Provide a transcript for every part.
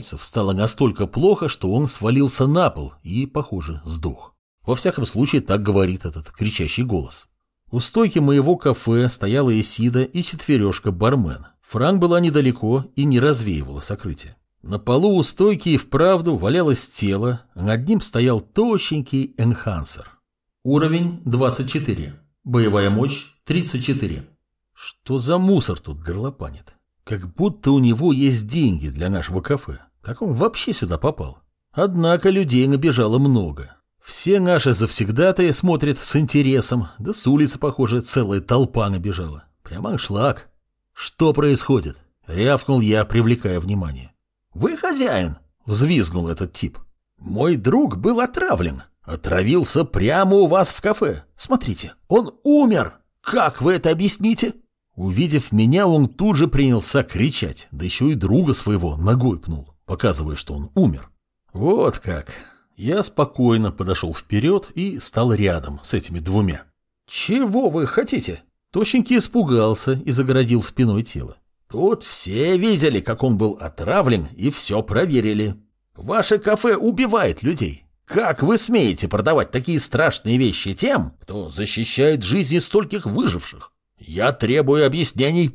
пальцев стало настолько плохо, что он свалился на пол и, похоже, сдох. Во всяком случае, так говорит этот кричащий голос. У стойки моего кафе стояла Исида и четвережка бармен. Фран была недалеко и не развеивала сокрытие. На полу у стойки и вправду валялось тело, над ним стоял тощенький энхансер. Уровень 24. Боевая мощь 34. Что за мусор тут горлопанит? Как будто у него есть деньги для нашего кафе. Как он вообще сюда попал? Однако людей набежало много. Все наши завсегдатые смотрят с интересом, да с улицы, похоже, целая толпа набежала. Прямо шлак. Что происходит? Рявкнул я, привлекая внимание. «Вы хозяин!» — взвизгнул этот тип. «Мой друг был отравлен. Отравился прямо у вас в кафе. Смотрите, он умер! Как вы это объясните?» Увидев меня, он тут же принялся кричать, да еще и друга своего ногой пнул, показывая, что он умер. Вот как. Я спокойно подошел вперед и стал рядом с этими двумя. «Чего вы хотите?» Тощенький испугался и загородил спиной тело. Тут все видели, как он был отравлен, и все проверили. Ваше кафе убивает людей. Как вы смеете продавать такие страшные вещи тем, кто защищает жизни стольких выживших? Я требую объяснений.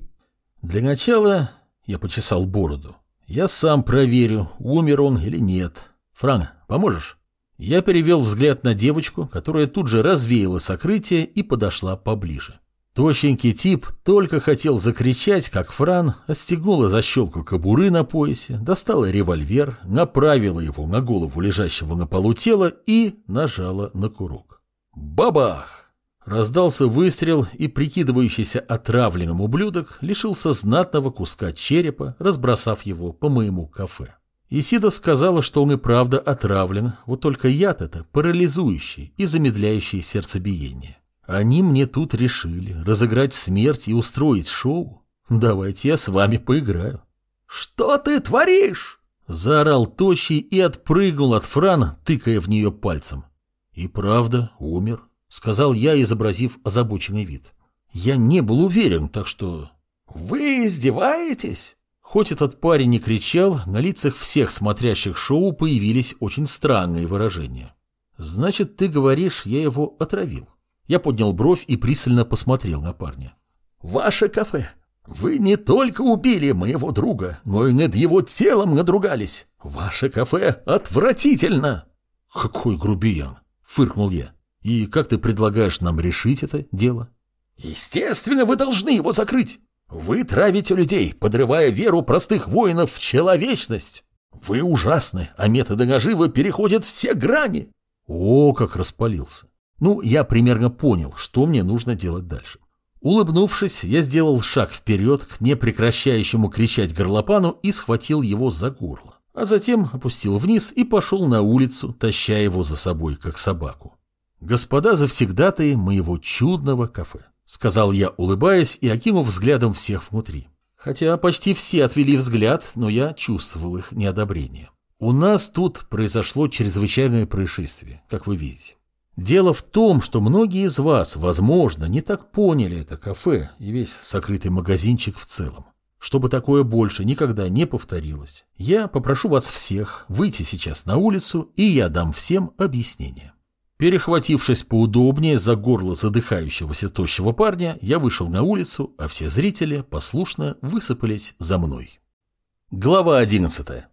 Для начала я почесал бороду. Я сам проверю, умер он или нет. Фран, поможешь? Я перевел взгляд на девочку, которая тут же развеяла сокрытие и подошла поближе. Тощенький тип только хотел закричать, как Фран отстегнула защелку кобуры на поясе, достала револьвер, направила его на голову лежащего на полу тела и нажала на курок. Бабах! Раздался выстрел, и прикидывающийся отравленным ублюдок лишился знатного куска черепа, разбросав его по моему кафе. Исида сказала, что он и правда отравлен, вот только яд это парализующий и замедляющий сердцебиение. Они мне тут решили разыграть смерть и устроить шоу. Давайте я с вами поиграю. Что ты творишь? Заорал Тощий и отпрыгнул от Франа, тыкая в нее пальцем. И правда умер, сказал я, изобразив озабоченный вид. Я не был уверен, так что... Вы издеваетесь? Хоть этот парень не кричал, на лицах всех смотрящих шоу появились очень странные выражения. Значит, ты говоришь, я его отравил. Я поднял бровь и пристально посмотрел на парня. «Ваше кафе! Вы не только убили моего друга, но и над его телом надругались. Ваше кафе отвратительно!» «Какой грубиян!» — фыркнул я. «И как ты предлагаешь нам решить это дело?» «Естественно, вы должны его закрыть. Вы травите людей, подрывая веру простых воинов в человечность. Вы ужасны, а методы наживы переходят все грани». О, как распалился! Ну, я примерно понял, что мне нужно делать дальше. Улыбнувшись, я сделал шаг вперед к непрекращающему кричать горлопану и схватил его за горло, а затем опустил вниз и пошел на улицу, таща его за собой, как собаку. «Господа завсегдатые моего чудного кафе», — сказал я, улыбаясь и окинув взглядом всех внутри. Хотя почти все отвели взгляд, но я чувствовал их неодобрение. У нас тут произошло чрезвычайное происшествие, как вы видите. Дело в том, что многие из вас, возможно, не так поняли это кафе и весь сокрытый магазинчик в целом. Чтобы такое больше никогда не повторилось, я попрошу вас всех выйти сейчас на улицу, и я дам всем объяснение. Перехватившись поудобнее за горло задыхающегося тощего парня, я вышел на улицу, а все зрители послушно высыпались за мной. Глава одиннадцатая.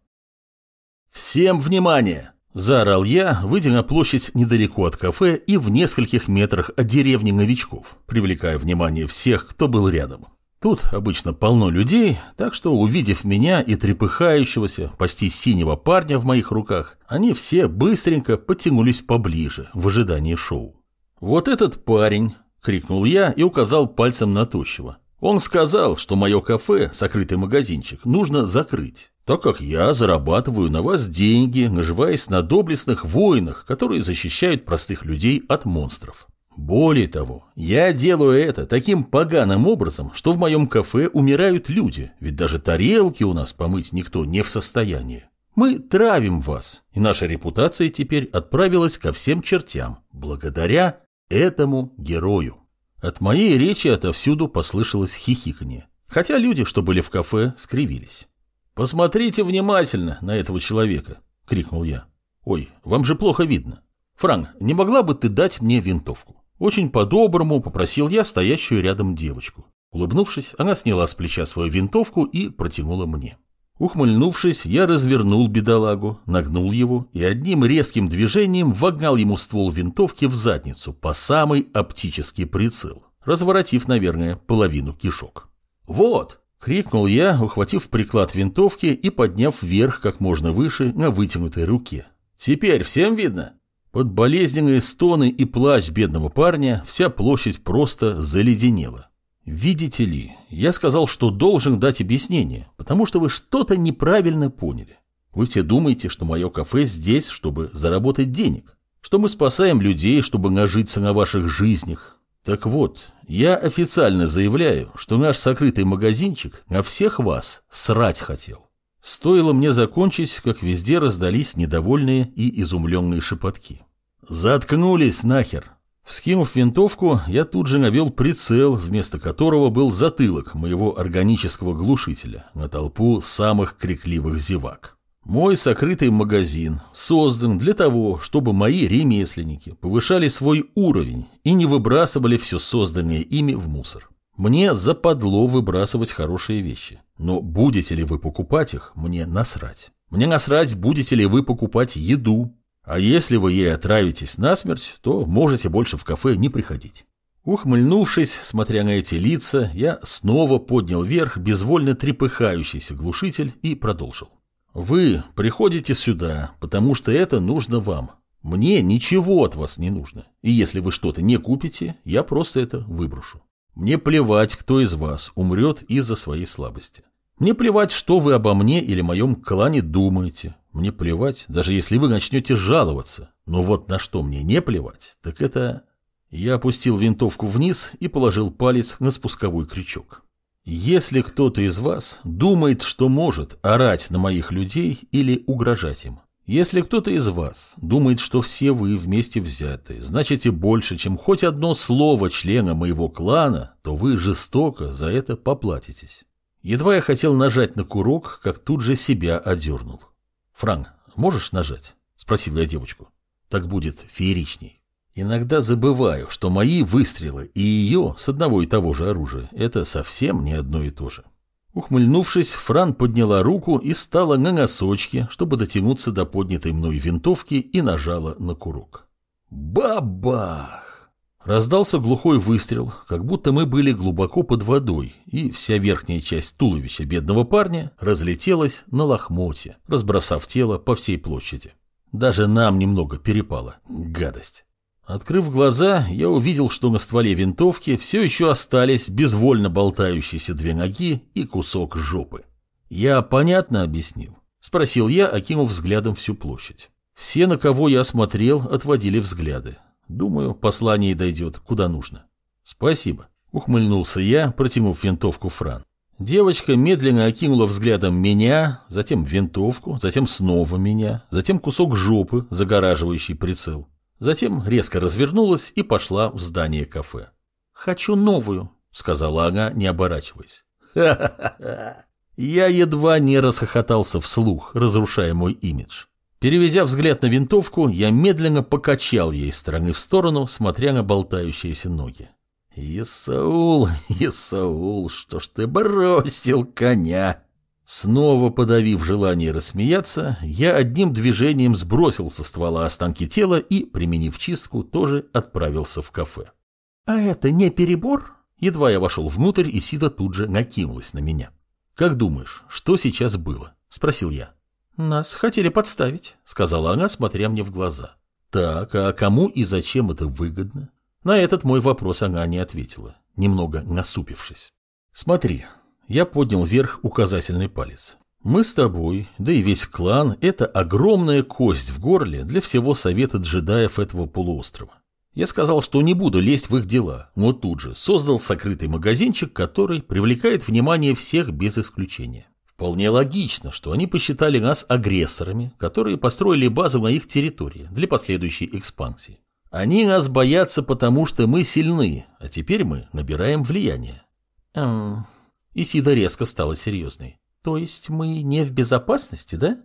Всем внимание! Заорал я, выйдя на площадь недалеко от кафе и в нескольких метрах от деревни новичков, привлекая внимание всех, кто был рядом. Тут обычно полно людей, так что, увидев меня и трепыхающегося, почти синего парня в моих руках, они все быстренько подтянулись поближе, в ожидании шоу. «Вот этот парень!» — крикнул я и указал пальцем на тощего. Он сказал, что мое кафе, сокрытый магазинчик, нужно закрыть так как я зарабатываю на вас деньги, наживаясь на доблестных воинах, которые защищают простых людей от монстров. Более того, я делаю это таким поганым образом, что в моем кафе умирают люди, ведь даже тарелки у нас помыть никто не в состоянии. Мы травим вас, и наша репутация теперь отправилась ко всем чертям, благодаря этому герою. От моей речи отовсюду послышалось хихиканье, хотя люди, что были в кафе, скривились. «Посмотрите внимательно на этого человека!» — крикнул я. «Ой, вам же плохо видно. Франк, не могла бы ты дать мне винтовку?» Очень по-доброму попросил я стоящую рядом девочку. Улыбнувшись, она сняла с плеча свою винтовку и протянула мне. Ухмыльнувшись, я развернул бедолагу, нагнул его и одним резким движением вогнал ему ствол винтовки в задницу по самый оптический прицел, разворотив, наверное, половину кишок. «Вот!» — крикнул я, ухватив приклад винтовки и подняв вверх как можно выше на вытянутой руке. «Теперь всем видно?» Под болезненные стоны и плач бедного парня вся площадь просто заледенела. Видите ли, я сказал, что должен дать объяснение, потому что вы что-то неправильно поняли. Вы все думаете, что мое кафе здесь, чтобы заработать денег, что мы спасаем людей, чтобы нажиться на ваших жизнях. Так вот, я официально заявляю, что наш сокрытый магазинчик на всех вас срать хотел. Стоило мне закончить, как везде раздались недовольные и изумленные шепотки. «Заткнулись нахер!» Вскинув винтовку, я тут же навел прицел, вместо которого был затылок моего органического глушителя на толпу самых крикливых зевак. Мой сокрытый магазин создан для того, чтобы мои ремесленники повышали свой уровень и не выбрасывали все созданное ими в мусор. Мне западло выбрасывать хорошие вещи, но будете ли вы покупать их, мне насрать. Мне насрать, будете ли вы покупать еду, а если вы ей отравитесь насмерть, то можете больше в кафе не приходить. Ухмыльнувшись, смотря на эти лица, я снова поднял вверх безвольно трепыхающийся глушитель и продолжил. Вы приходите сюда, потому что это нужно вам. Мне ничего от вас не нужно. И если вы что-то не купите, я просто это выброшу. Мне плевать, кто из вас умрет из-за своей слабости. Мне плевать, что вы обо мне или моем клане думаете. Мне плевать, даже если вы начнете жаловаться. Но вот на что мне не плевать, так это... Я опустил винтовку вниз и положил палец на спусковой крючок. Если кто-то из вас думает, что может орать на моих людей или угрожать им, если кто-то из вас думает, что все вы вместе взятые значите больше, чем хоть одно слово члена моего клана, то вы жестоко за это поплатитесь. Едва я хотел нажать на курок, как тут же себя одернул. «Франк, можешь нажать?» – спросил я девочку. «Так будет фееричней». Иногда забываю, что мои выстрелы и ее с одного и того же оружия – это совсем не одно и то же. Ухмыльнувшись, Фран подняла руку и стала на носочки, чтобы дотянуться до поднятой мной винтовки и нажала на курок. Бабах! Раздался глухой выстрел, как будто мы были глубоко под водой, и вся верхняя часть туловища бедного парня разлетелась на лохмотье, разбросав тело по всей площади. Даже нам немного перепало. Гадость. Открыв глаза, я увидел, что на стволе винтовки все еще остались безвольно болтающиеся две ноги и кусок жопы. «Я понятно объяснил?» – спросил я, окинув взглядом всю площадь. Все, на кого я смотрел, отводили взгляды. Думаю, послание дойдет куда нужно. Спасибо. Ухмыльнулся я, протянув винтовку Фран. Девочка медленно окинула взглядом меня, затем винтовку, затем снова меня, затем кусок жопы, загораживающий прицел. Затем резко развернулась и пошла в здание кафе. «Хочу новую», — сказала она, не оборачиваясь. «Ха-ха-ха!» Я едва не расхохотался вслух, разрушая мой имидж. Переведя взгляд на винтовку, я медленно покачал ей стороны в сторону, смотря на болтающиеся ноги. «Исаул, Исаул, что ж ты бросил коня?» Снова подавив желание рассмеяться, я одним движением сбросил со ствола останки тела и, применив чистку, тоже отправился в кафе. «А это не перебор?» Едва я вошел внутрь, и Сида тут же накинулась на меня. «Как думаешь, что сейчас было?» – спросил я. «Нас хотели подставить», — сказала она, смотря мне в глаза. «Так, а кому и зачем это выгодно?» На этот мой вопрос она не ответила, немного насупившись. «Смотри», — я поднял вверх указательный палец. «Мы с тобой, да и весь клан — это огромная кость в горле для всего совета джедаев этого полуострова. Я сказал, что не буду лезть в их дела, но тут же создал сокрытый магазинчик, который привлекает внимание всех без исключения. Вполне логично, что они посчитали нас агрессорами, которые построили базу на их территории для последующей экспансии. Они нас боятся, потому что мы сильны, а теперь мы набираем влияние. Исида резко стала серьезной. То есть мы не в безопасности, да?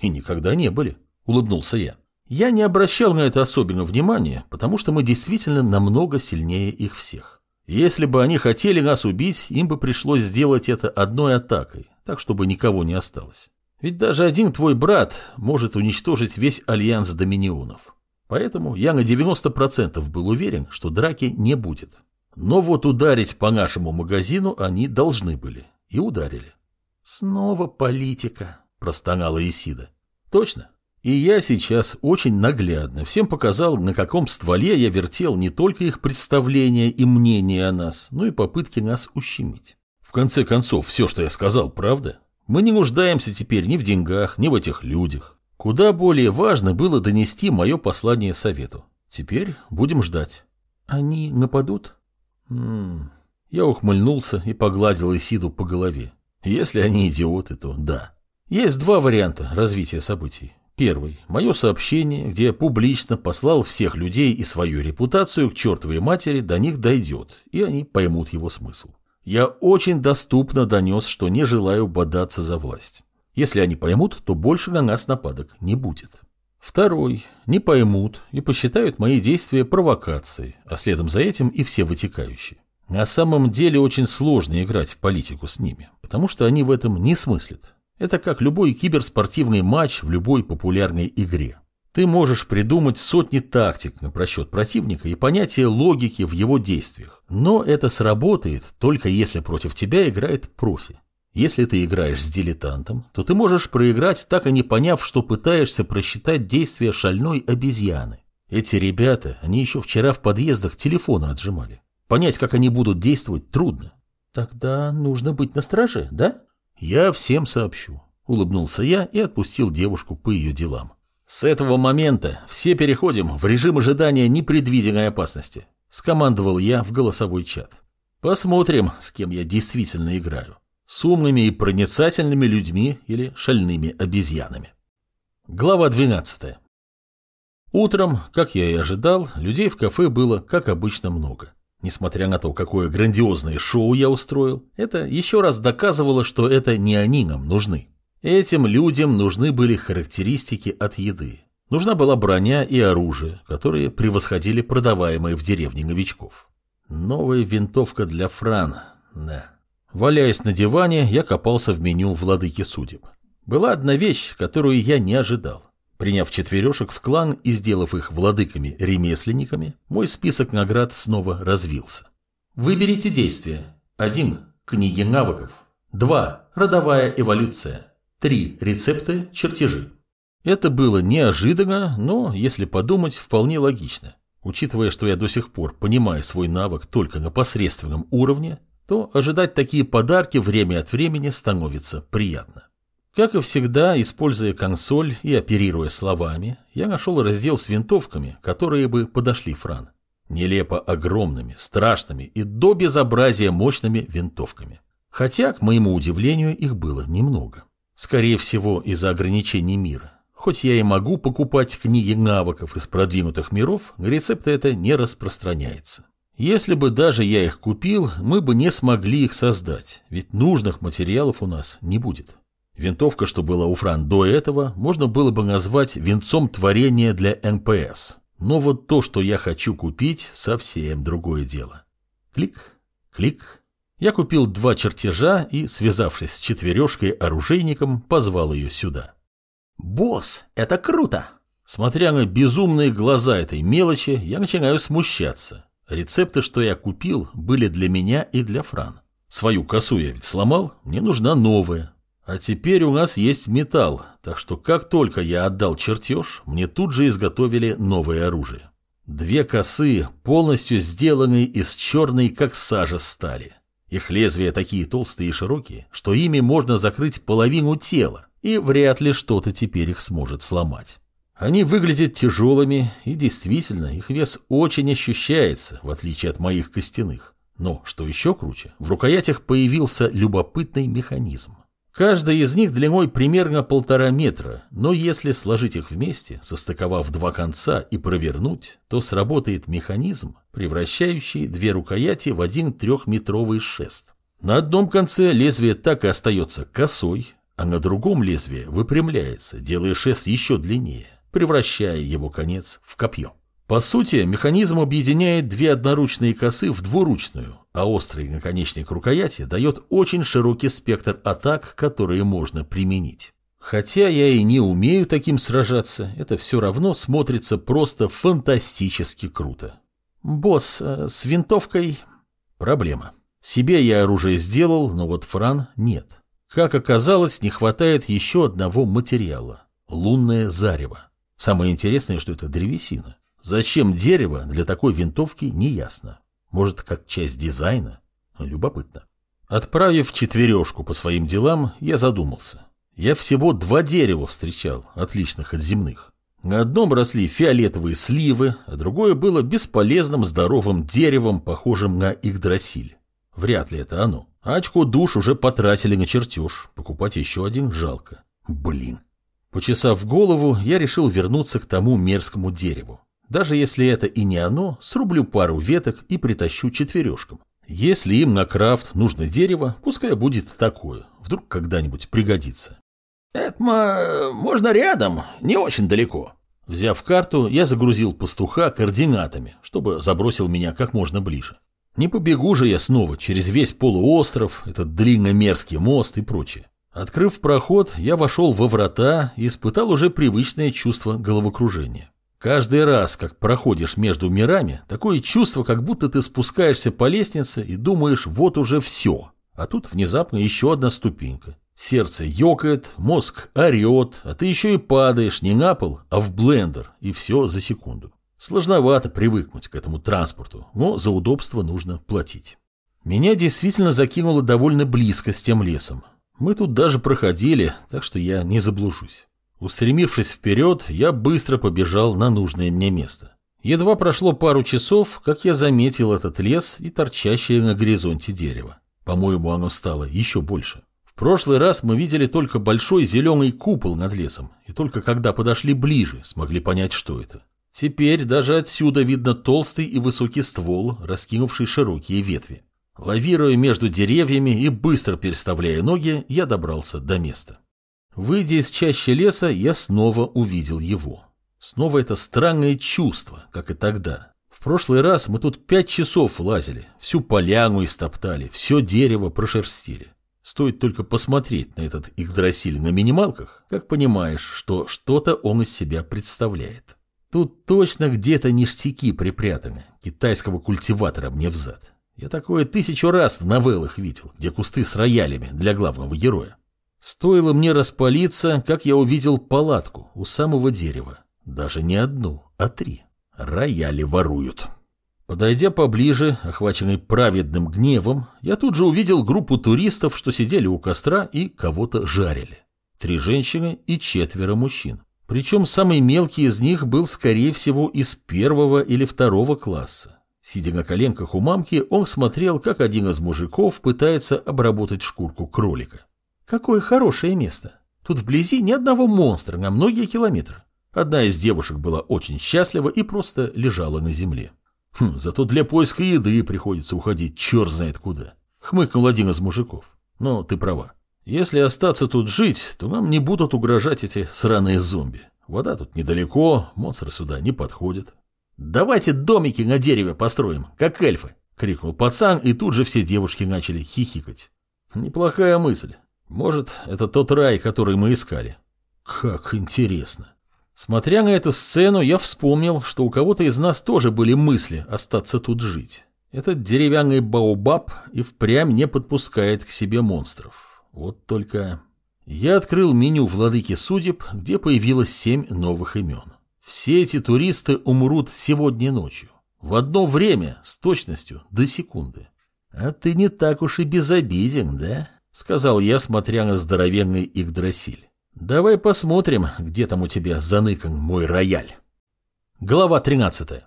И никогда не были, улыбнулся я. Я не обращал на это особенно внимания, потому что мы действительно намного сильнее их всех. Если бы они хотели нас убить, им бы пришлось сделать это одной атакой, так чтобы никого не осталось. Ведь даже один твой брат может уничтожить весь альянс доминионов. Поэтому я на 90% был уверен, что драки не будет. Но вот ударить по нашему магазину они должны были. И ударили. «Снова политика», – простонала Исида. «Точно. И я сейчас очень наглядно всем показал, на каком стволе я вертел не только их представления и мнения о нас, но и попытки нас ущемить. В конце концов, все, что я сказал, правда? Мы не нуждаемся теперь ни в деньгах, ни в этих людях. Куда более важно было донести мое послание совету. Теперь будем ждать. Они нападут? М -м. Я ухмыльнулся и погладил Исиду по голове. Если они идиоты, то да. Есть два варианта развития событий. Первый – мое сообщение, где я публично послал всех людей и свою репутацию к чертовой матери, до них дойдет, и они поймут его смысл. Я очень доступно донес, что не желаю бодаться за власть. Если они поймут, то больше на нас нападок не будет. Второй. Не поймут и посчитают мои действия провокацией, а следом за этим и все вытекающие. На самом деле очень сложно играть в политику с ними, потому что они в этом не смыслят. Это как любой киберспортивный матч в любой популярной игре. Ты можешь придумать сотни тактик на просчет противника и понятие логики в его действиях, но это сработает только если против тебя играет профи. Если ты играешь с дилетантом, то ты можешь проиграть, так и не поняв, что пытаешься просчитать действия шальной обезьяны. Эти ребята, они еще вчера в подъездах телефоны отжимали. Понять, как они будут действовать, трудно. Тогда нужно быть на страже, да? Я всем сообщу. Улыбнулся я и отпустил девушку по ее делам. С этого момента все переходим в режим ожидания непредвиденной опасности, скомандовал я в голосовой чат. Посмотрим, с кем я действительно играю. С умными и проницательными людьми или шальными обезьянами. Глава 12. Утром, как я и ожидал, людей в кафе было, как обычно, много. Несмотря на то, какое грандиозное шоу я устроил, это еще раз доказывало, что это не они нам нужны. Этим людям нужны были характеристики от еды. Нужна была броня и оружие, которые превосходили продаваемые в деревне новичков. Новая винтовка для Франа. Да. Валяясь на диване, я копался в меню владыки судеб. Была одна вещь, которую я не ожидал. Приняв четверешек в клан и сделав их владыками-ремесленниками, мой список наград снова развился. Выберите действие. 1. Книги навыков. 2. Родовая эволюция. Три рецепты, чертежи. Это было неожиданно, но, если подумать, вполне логично. Учитывая, что я до сих пор понимаю свой навык только на посредственном уровне, то ожидать такие подарки время от времени становится приятно. Как и всегда, используя консоль и оперируя словами, я нашел раздел с винтовками, которые бы подошли Фран. Нелепо огромными, страшными и до безобразия мощными винтовками. Хотя, к моему удивлению, их было немного. Скорее всего, из-за ограничений мира. Хоть я и могу покупать книги навыков из продвинутых миров, рецепты это не распространяется. Если бы даже я их купил, мы бы не смогли их создать, ведь нужных материалов у нас не будет. Винтовка, что была у Фран до этого, можно было бы назвать венцом творения для НПС. Но вот то, что я хочу купить, совсем другое дело. Клик, клик, я купил два чертежа и, связавшись с четвережкой-оружейником, позвал ее сюда. «Босс, это круто!» Смотря на безумные глаза этой мелочи, я начинаю смущаться. Рецепты, что я купил, были для меня и для Фран. Свою косу я ведь сломал, мне нужна новая. А теперь у нас есть металл, так что как только я отдал чертеж, мне тут же изготовили новое оружие. Две косы, полностью сделанные из черной, как сажа стали. Их лезвия такие толстые и широкие, что ими можно закрыть половину тела, и вряд ли что-то теперь их сможет сломать. Они выглядят тяжелыми, и действительно, их вес очень ощущается, в отличие от моих костяных. Но, что еще круче, в рукоятях появился любопытный механизм. Каждая из них длиной примерно полтора метра, но если сложить их вместе, состыковав два конца и провернуть, то сработает механизм, превращающий две рукояти в один трехметровый шест. На одном конце лезвие так и остается косой, а на другом лезвие выпрямляется, делая шест еще длиннее, превращая его конец в копье. По сути, механизм объединяет две одноручные косы в двуручную, а острый наконечник рукояти дает очень широкий спектр атак, которые можно применить. Хотя я и не умею таким сражаться, это все равно смотрится просто фантастически круто. Босс, э, с винтовкой проблема. Себе я оружие сделал, но вот Фран нет. Как оказалось, не хватает еще одного материала – лунное зарево. Самое интересное, что это древесина. Зачем дерево для такой винтовки, не ясно. Может, как часть дизайна? Любопытно. Отправив четвережку по своим делам, я задумался. Я всего два дерева встречал, отличных от земных. На одном росли фиолетовые сливы, а другое было бесполезным здоровым деревом, похожим на Игдрасиль. Вряд ли это оно. Очко душ уже потратили на чертеж, покупать еще один жалко. Блин. Почесав голову, я решил вернуться к тому мерзкому дереву. Даже если это и не оно, срублю пару веток и притащу четвережкам. Если им на крафт нужно дерево, пускай будет такое. Вдруг когда-нибудь пригодится. Это можно рядом, не очень далеко. Взяв карту, я загрузил пастуха координатами, чтобы забросил меня как можно ближе. Не побегу же я снова через весь полуостров, этот длинно-мерзкий мост и прочее. Открыв проход, я вошел во врата и испытал уже привычное чувство головокружения. Каждый раз, как проходишь между мирами, такое чувство, как будто ты спускаешься по лестнице и думаешь, вот уже все. А тут внезапно еще одна ступенька. Сердце ёкает, мозг орет, а ты еще и падаешь не на пол, а в блендер, и все за секунду. Сложновато привыкнуть к этому транспорту, но за удобство нужно платить. Меня действительно закинуло довольно близко с тем лесом. Мы тут даже проходили, так что я не заблужусь. Устремившись вперед, я быстро побежал на нужное мне место. Едва прошло пару часов, как я заметил этот лес и торчащее на горизонте дерево. По-моему, оно стало еще больше. В прошлый раз мы видели только большой зеленый купол над лесом, и только когда подошли ближе, смогли понять, что это. Теперь даже отсюда видно толстый и высокий ствол, раскинувший широкие ветви. Лавируя между деревьями и быстро переставляя ноги, я добрался до места. Выйдя из чащи леса, я снова увидел его. Снова это странное чувство, как и тогда. В прошлый раз мы тут пять часов лазили, всю поляну истоптали, все дерево прошерстили. Стоит только посмотреть на этот Игдрасиль на минималках, как понимаешь, что что-то он из себя представляет. Тут точно где-то ништяки припрятаны, китайского культиватора мне взад. Я такое тысячу раз в новеллах видел, где кусты с роялями для главного героя. Стоило мне распалиться, как я увидел палатку у самого дерева. Даже не одну, а три. Рояли воруют. Подойдя поближе, охваченный праведным гневом, я тут же увидел группу туристов, что сидели у костра и кого-то жарили. Три женщины и четверо мужчин. Причем самый мелкий из них был, скорее всего, из первого или второго класса. Сидя на коленках у мамки, он смотрел, как один из мужиков пытается обработать шкурку кролика. Какое хорошее место. Тут вблизи ни одного монстра на многие километры. Одна из девушек была очень счастлива и просто лежала на земле. Хм, зато для поиска еды приходится уходить черт знает куда. Хмыкнул один из мужиков. Но ты права. Если остаться тут жить, то нам не будут угрожать эти сраные зомби. Вода тут недалеко, монстры сюда не подходят. Давайте домики на дереве построим, как эльфы, крикнул пацан, и тут же все девушки начали хихикать. Неплохая мысль. Может, это тот рай, который мы искали. Как интересно. Смотря на эту сцену, я вспомнил, что у кого-то из нас тоже были мысли остаться тут жить. Этот деревянный баобаб и впрямь не подпускает к себе монстров. Вот только... Я открыл меню «Владыки судеб», где появилось семь новых имен. Все эти туристы умрут сегодня ночью. В одно время, с точностью до секунды. А ты не так уж и безобиден, да? — сказал я, смотря на здоровенный Игдрасиль. «Давай посмотрим, где там у тебя заныкан мой рояль». Глава 13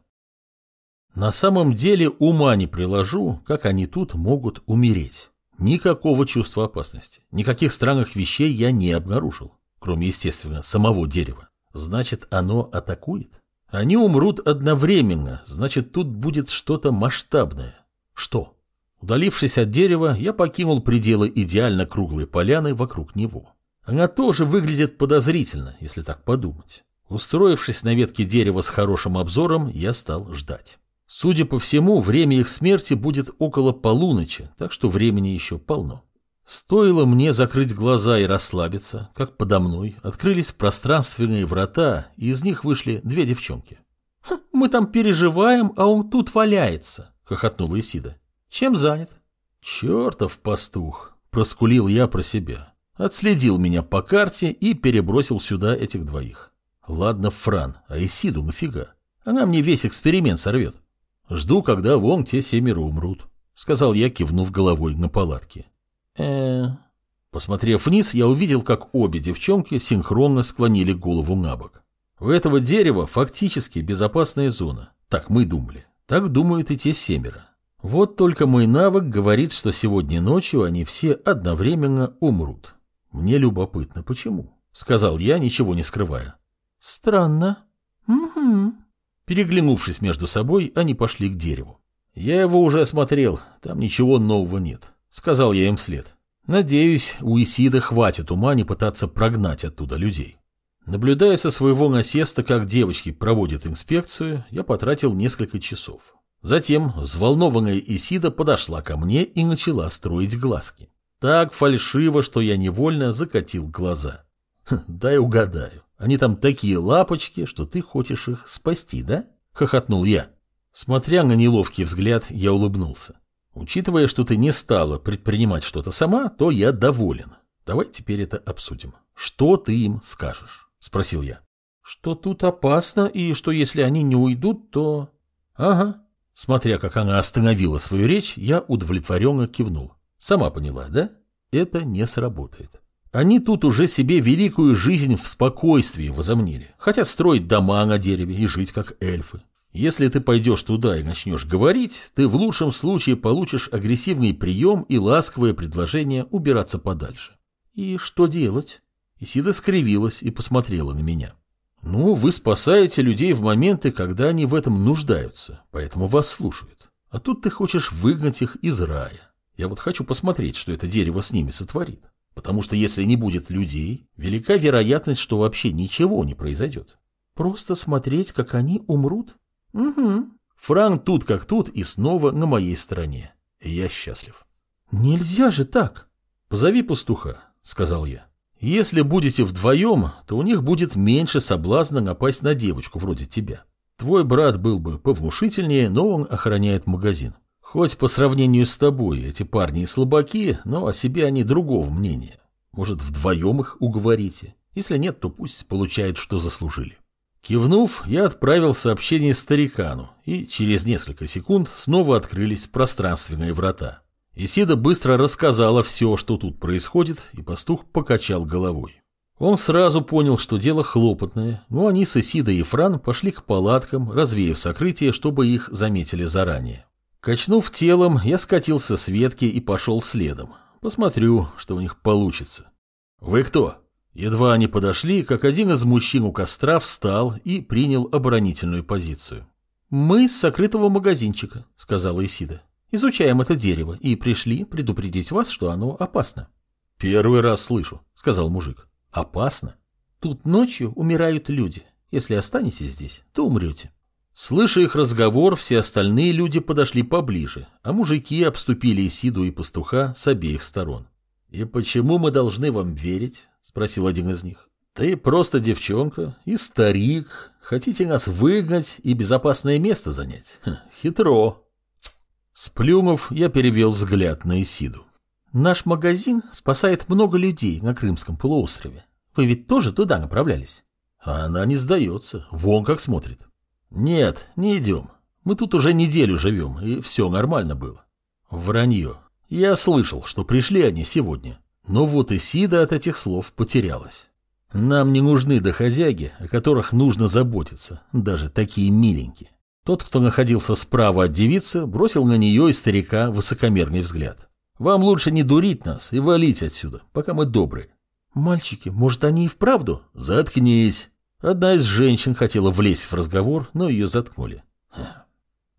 На самом деле ума не приложу, как они тут могут умереть. Никакого чувства опасности, никаких странных вещей я не обнаружил, кроме, естественно, самого дерева. Значит, оно атакует? Они умрут одновременно, значит, тут будет что-то масштабное. Что? Удалившись от дерева, я покинул пределы идеально круглой поляны вокруг него. Она тоже выглядит подозрительно, если так подумать. Устроившись на ветке дерева с хорошим обзором, я стал ждать. Судя по всему, время их смерти будет около полуночи, так что времени еще полно. Стоило мне закрыть глаза и расслабиться, как подо мной открылись пространственные врата, и из них вышли две девчонки. «Хм, «Мы там переживаем, а он тут валяется», — хохотнула Исида. «Чем занят?» «Чертов пастух!» — проскулил я про себя. Отследил меня по карте и перебросил сюда этих двоих. Ладно, Фран, а Исиду нафига? Она мне весь эксперимент сорвет. Жду, когда вон те семеро умрут, — сказал я, кивнув головой на палатке э Посмотрев вниз, я увидел, как обе девчонки синхронно склонили голову на бок. У этого дерева фактически безопасная зона. Так мы думали. Так думают и те семеро. Вот только мой навык говорит, что сегодня ночью они все одновременно умрут. Мне любопытно, почему? Сказал я, ничего не скрывая. Странно. Угу. Переглянувшись между собой, они пошли к дереву. Я его уже осмотрел, там ничего нового нет. Сказал я им вслед. Надеюсь, у Исида хватит ума не пытаться прогнать оттуда людей. Наблюдая со своего насеста, как девочки проводят инспекцию, я потратил несколько часов. Затем взволнованная Исида подошла ко мне и начала строить глазки. Так фальшиво, что я невольно закатил глаза. «Хм, «Дай угадаю, они там такие лапочки, что ты хочешь их спасти, да?» — хохотнул я. Смотря на неловкий взгляд, я улыбнулся. Учитывая, что ты не стала предпринимать что-то сама, то я доволен. Давай теперь это обсудим. Что ты им скажешь? Спросил я. Что тут опасно, и что если они не уйдут, то... Ага. Смотря как она остановила свою речь, я удовлетворенно кивнул. Сама поняла, да? Это не сработает. Они тут уже себе великую жизнь в спокойствии возомнили. Хотят строить дома на дереве и жить как эльфы. Если ты пойдешь туда и начнешь говорить, ты в лучшем случае получишь агрессивный прием и ласковое предложение убираться подальше. И что делать? Исида скривилась и посмотрела на меня. Ну, вы спасаете людей в моменты, когда они в этом нуждаются, поэтому вас слушают. А тут ты хочешь выгнать их из рая. Я вот хочу посмотреть, что это дерево с ними сотворит. Потому что если не будет людей, велика вероятность, что вообще ничего не произойдет. Просто смотреть, как они умрут? Угу. Франк тут как тут и снова на моей стороне. я счастлив. Нельзя же так. Позови пастуха, сказал я. Если будете вдвоем, то у них будет меньше соблазна напасть на девочку вроде тебя. Твой брат был бы повнушительнее, но он охраняет магазин. Хоть по сравнению с тобой эти парни и слабаки, но о себе они другого мнения. Может, вдвоем их уговорите? Если нет, то пусть получают, что заслужили. Кивнув, я отправил сообщение старикану, и через несколько секунд снова открылись пространственные врата. Исида быстро рассказала все, что тут происходит, и пастух покачал головой. Он сразу понял, что дело хлопотное, но они с Исидой и Фран пошли к палаткам, развеяв сокрытие, чтобы их заметили заранее. Качнув телом, я скатился с ветки и пошел следом. Посмотрю, что у них получится. «Вы кто?» Едва они подошли, как один из мужчин у костра встал и принял оборонительную позицию. «Мы с сокрытого магазинчика», — сказала Исида. «Изучаем это дерево и пришли предупредить вас, что оно опасно». «Первый раз слышу», — сказал мужик. «Опасно? Тут ночью умирают люди. Если останетесь здесь, то умрете». Слыша их разговор, все остальные люди подошли поближе, а мужики обступили Исиду и пастуха с обеих сторон. «И почему мы должны вам верить?» — спросил один из них. «Ты просто девчонка и старик. Хотите нас выгнать и безопасное место занять? Хм, хитро». Сплюнув, я перевел взгляд на Исиду. «Наш магазин спасает много людей на Крымском полуострове. Вы ведь тоже туда направлялись?» А она не сдается. Вон как смотрит. «Нет, не идем. Мы тут уже неделю живем, и все нормально было». Вранье. Я слышал, что пришли они сегодня. Но вот и Сида от этих слов потерялась. Нам не нужны доходяги, о которых нужно заботиться, даже такие миленькие. Тот, кто находился справа от девицы, бросил на нее и старика высокомерный взгляд. Вам лучше не дурить нас и валить отсюда, пока мы добрые. Мальчики, может, они и вправду? Заткнись. Одна из женщин хотела влезть в разговор, но ее заткнули.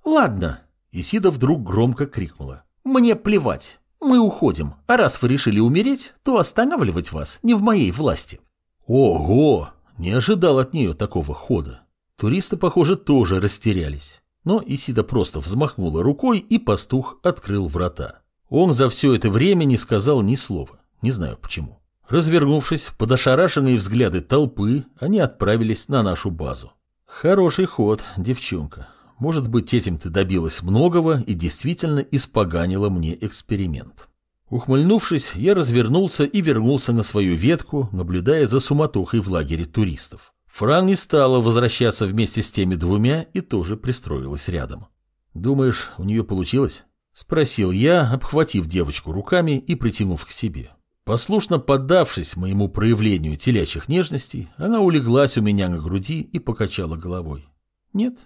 Ладно. Исида вдруг громко крикнула. Мне плевать. Мы уходим, а раз вы решили умереть, то останавливать вас не в моей власти. Ого! Не ожидал от нее такого хода. Туристы, похоже, тоже растерялись. Но Исида просто взмахнула рукой, и пастух открыл врата. Он за все это время не сказал ни слова. Не знаю почему. Развернувшись под ошарашенные взгляды толпы, они отправились на нашу базу. Хороший ход, девчонка. Может быть, этим ты добилась многого и действительно испоганила мне эксперимент. Ухмыльнувшись, я развернулся и вернулся на свою ветку, наблюдая за суматохой в лагере туристов. Фран не стала возвращаться вместе с теми двумя и тоже пристроилась рядом. «Думаешь, у нее получилось?» — спросил я, обхватив девочку руками и притянув к себе. Послушно поддавшись моему проявлению телячьих нежностей, она улеглась у меня на груди и покачала головой. «Нет,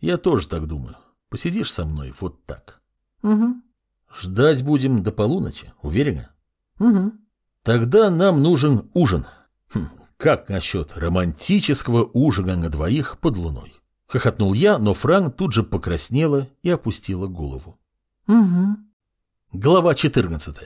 я тоже так думаю. Посидишь со мной вот так?» «Угу». «Ждать будем до полуночи, уверена?» «Угу». «Тогда нам нужен ужин. Хм, как насчет романтического ужина на двоих под луной? Хохотнул я, но Фран тут же покраснела и опустила голову. Угу. Глава 14.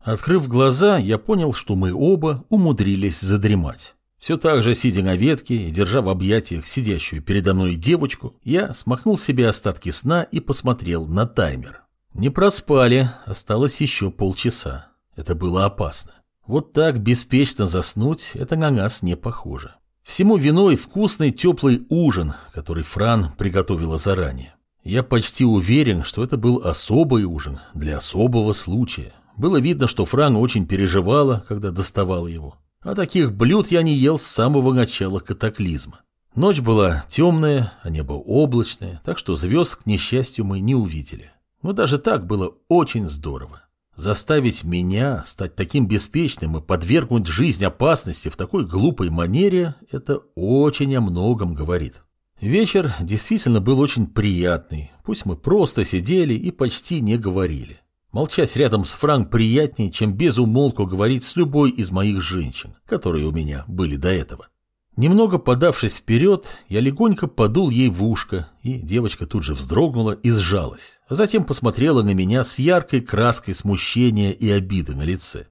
Открыв глаза, я понял, что мы оба умудрились задремать. Все так же, сидя на ветке и держа в объятиях сидящую передо мной девочку, я смахнул себе остатки сна и посмотрел на таймер. Не проспали, осталось еще полчаса. Это было опасно. Вот так беспечно заснуть – это на нас не похоже. Всему виной вкусный теплый ужин, который Фран приготовила заранее. Я почти уверен, что это был особый ужин для особого случая. Было видно, что Фран очень переживала, когда доставала его. А таких блюд я не ел с самого начала катаклизма. Ночь была темная, а небо облачное, так что звезд, к несчастью, мы не увидели. Но даже так было очень здорово. Заставить меня стать таким беспечным и подвергнуть жизнь опасности в такой глупой манере – это очень о многом говорит. Вечер действительно был очень приятный, пусть мы просто сидели и почти не говорили. Молчать рядом с Франк приятнее, чем без умолку говорить с любой из моих женщин, которые у меня были до этого. Немного подавшись вперед, я легонько подул ей в ушко, и девочка тут же вздрогнула и сжалась, а затем посмотрела на меня с яркой краской смущения и обиды на лице.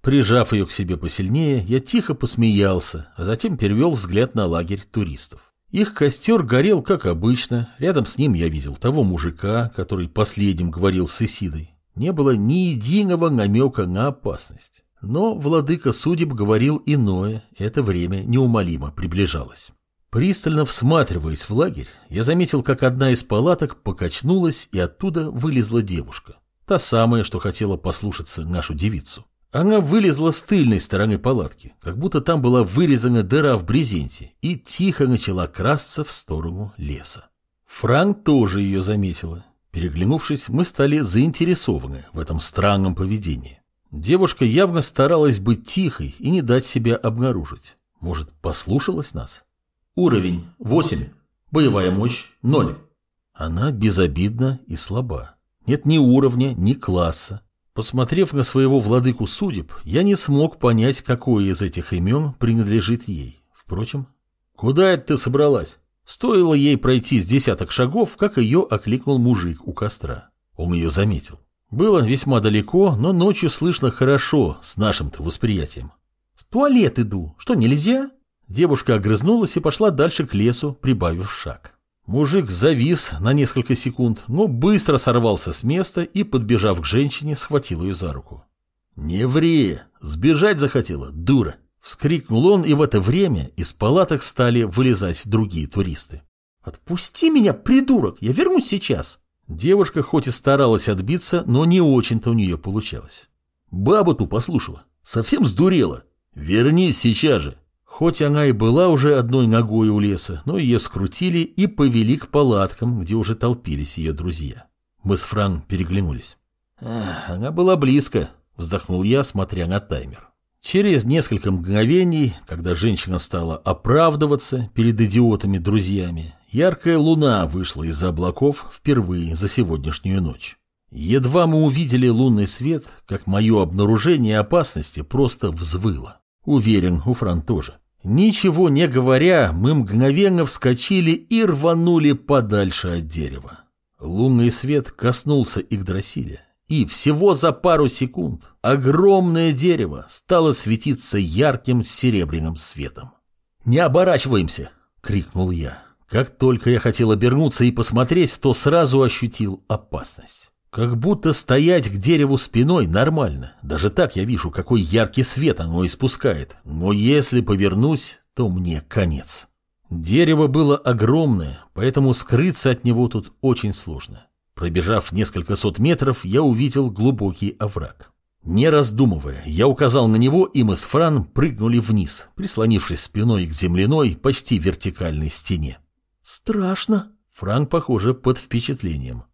Прижав ее к себе посильнее, я тихо посмеялся, а затем перевел взгляд на лагерь туристов. Их костер горел, как обычно, рядом с ним я видел того мужика, который последним говорил с Исидой. Не было ни единого намека на опасность. Но владыка судеб говорил иное, это время неумолимо приближалось. Пристально всматриваясь в лагерь, я заметил, как одна из палаток покачнулась, и оттуда вылезла девушка. Та самая, что хотела послушаться нашу девицу. Она вылезла с тыльной стороны палатки, как будто там была вырезана дыра в брезенте, и тихо начала красться в сторону леса. Франк тоже ее заметила. Переглянувшись, мы стали заинтересованы в этом странном поведении. Девушка явно старалась быть тихой и не дать себя обнаружить. Может, послушалась нас? Уровень 8. Боевая мощь 0. Она безобидна и слаба. Нет ни уровня, ни класса. Посмотрев на своего владыку судеб, я не смог понять, какое из этих имен принадлежит ей. Впрочем, куда это ты собралась? Стоило ей пройти с десяток шагов, как ее окликнул мужик у костра. Он ее заметил. Было весьма далеко, но ночью слышно хорошо с нашим-то восприятием. «В туалет иду. Что, нельзя?» Девушка огрызнулась и пошла дальше к лесу, прибавив шаг. Мужик завис на несколько секунд, но быстро сорвался с места и, подбежав к женщине, схватил ее за руку. «Не ври! Сбежать захотела, дура!» Вскрикнул он, и в это время из палаток стали вылезать другие туристы. «Отпусти меня, придурок! Я вернусь сейчас!» Девушка хоть и старалась отбиться, но не очень-то у нее получалось. Баба ту послушала. Совсем сдурела. Вернись сейчас же. Хоть она и была уже одной ногой у леса, но ее скрутили и повели к палаткам, где уже толпились ее друзья. Мы с Фран переглянулись. «Она была близко», — вздохнул я, смотря на таймер. Через несколько мгновений, когда женщина стала оправдываться перед идиотами-друзьями, яркая луна вышла из-за облаков впервые за сегодняшнюю ночь. Едва мы увидели лунный свет, как мое обнаружение опасности просто взвыло. Уверен, у Фран тоже. Ничего не говоря, мы мгновенно вскочили и рванули подальше от дерева. Лунный свет коснулся Игдрасиля, и всего за пару секунд огромное дерево стало светиться ярким серебряным светом. «Не оборачиваемся!» — крикнул я. Как только я хотел обернуться и посмотреть, то сразу ощутил опасность. Как будто стоять к дереву спиной нормально. Даже так я вижу, какой яркий свет оно испускает. Но если повернусь, то мне конец. Дерево было огромное, поэтому скрыться от него тут очень сложно. Пробежав несколько сот метров, я увидел глубокий овраг. Не раздумывая, я указал на него, и мы с Фран прыгнули вниз, прислонившись спиной к земляной, почти вертикальной стене. «Страшно!» Фран, похоже, под впечатлением.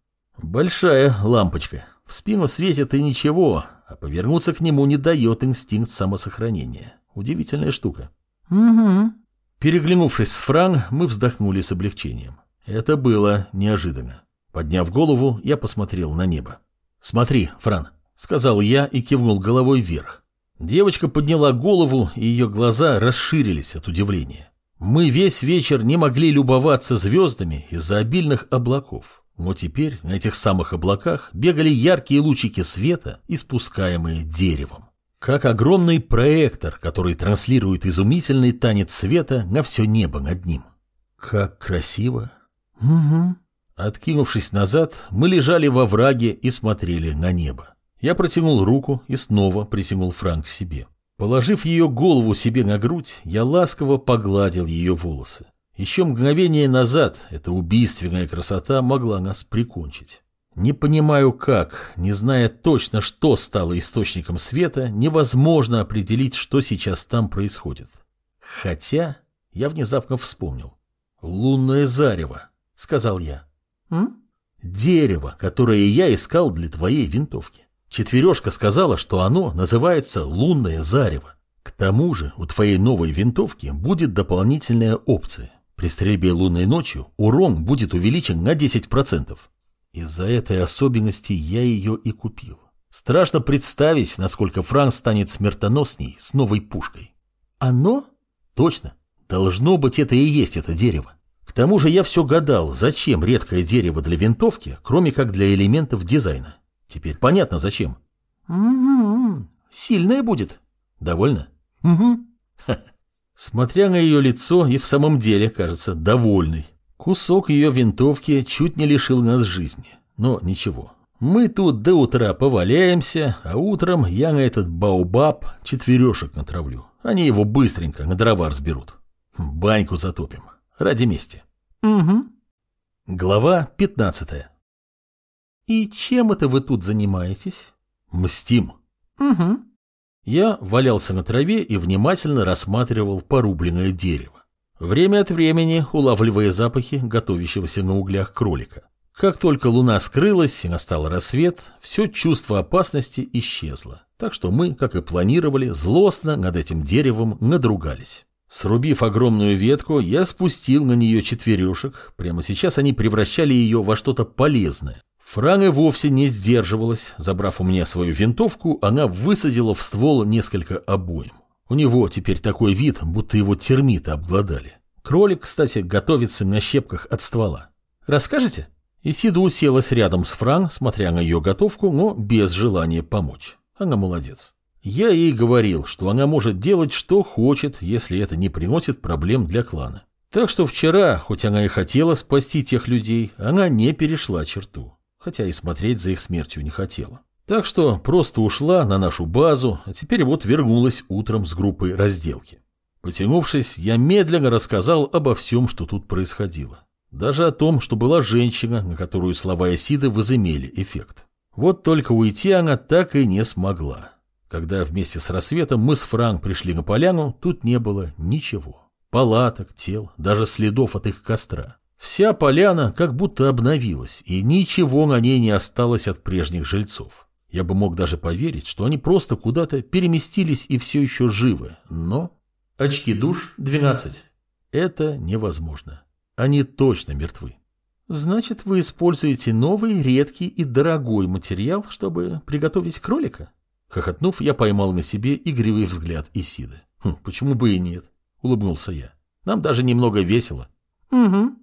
«Большая лампочка. В спину светит и ничего, а повернуться к нему не дает инстинкт самосохранения. Удивительная штука». «Угу». Переглянувшись с Фран, мы вздохнули с облегчением. Это было неожиданно. Подняв голову, я посмотрел на небо. «Смотри, Фран», — сказал я и кивнул головой вверх. Девочка подняла голову, и ее глаза расширились от удивления. Мы весь вечер не могли любоваться звездами из-за обильных облаков, но теперь на этих самых облаках бегали яркие лучики света, испускаемые деревом. Как огромный проектор, который транслирует изумительный танец света на все небо над ним. Как красиво. Угу. Откинувшись назад, мы лежали во враге и смотрели на небо. Я протянул руку и снова притянул Франк к себе. Положив ее голову себе на грудь, я ласково погладил ее волосы. Еще мгновение назад эта убийственная красота могла нас прикончить. Не понимаю как, не зная точно, что стало источником света, невозможно определить, что сейчас там происходит. Хотя я внезапно вспомнил. «Лунное зарево», — сказал я. «М? «Дерево, которое я искал для твоей винтовки». Четвережка сказала, что оно называется лунное зарево. К тому же у твоей новой винтовки будет дополнительная опция. При стрельбе лунной ночью урон будет увеличен на 10%. Из-за этой особенности я ее и купил. Страшно представить, насколько Франк станет смертоносней с новой пушкой. Оно? Точно. Должно быть, это и есть это дерево. К тому же я все гадал, зачем редкое дерево для винтовки, кроме как для элементов дизайна. Теперь понятно, зачем. Угу, сильная будет. Довольно? Угу. Смотря на ее лицо, и в самом деле, кажется, довольный. Кусок ее винтовки чуть не лишил нас жизни. Но ничего. Мы тут до утра поваляемся, а утром я на этот баубаб четверешек натравлю. Они его быстренько на дрова разберут. Баньку затопим. Ради мести. Угу. Глава пятнадцатая. «И чем это вы тут занимаетесь?» «Мстим». «Угу». Я валялся на траве и внимательно рассматривал порубленное дерево. Время от времени улавливая запахи готовящегося на углях кролика. Как только луна скрылась и настал рассвет, все чувство опасности исчезло. Так что мы, как и планировали, злостно над этим деревом надругались. Срубив огромную ветку, я спустил на нее четверешек. Прямо сейчас они превращали ее во что-то полезное. Фран и вовсе не сдерживалась. Забрав у меня свою винтовку, она высадила в ствол несколько обоим. У него теперь такой вид, будто его термиты обглодали. Кролик, кстати, готовится на щепках от ствола. «Расскажете?» Исида уселась рядом с Фран, смотря на ее готовку, но без желания помочь. Она молодец. Я ей говорил, что она может делать, что хочет, если это не приносит проблем для клана. Так что вчера, хоть она и хотела спасти тех людей, она не перешла черту хотя и смотреть за их смертью не хотела. Так что просто ушла на нашу базу, а теперь вот вернулась утром с группой разделки. Потянувшись, я медленно рассказал обо всем, что тут происходило. Даже о том, что была женщина, на которую слова Эсиды возымели эффект. Вот только уйти она так и не смогла. Когда вместе с рассветом мы с Франк пришли на поляну, тут не было ничего. Палаток, тел, даже следов от их костра. Вся поляна как будто обновилась, и ничего на ней не осталось от прежних жильцов. Я бы мог даже поверить, что они просто куда-то переместились и все еще живы, но... Очки душ 12. Это невозможно. Они точно мертвы. Значит, вы используете новый, редкий и дорогой материал, чтобы приготовить кролика? Хохотнув, я поймал на себе игривый взгляд Исиды. Хм, почему бы и нет? Улыбнулся я. Нам даже немного весело. Угу.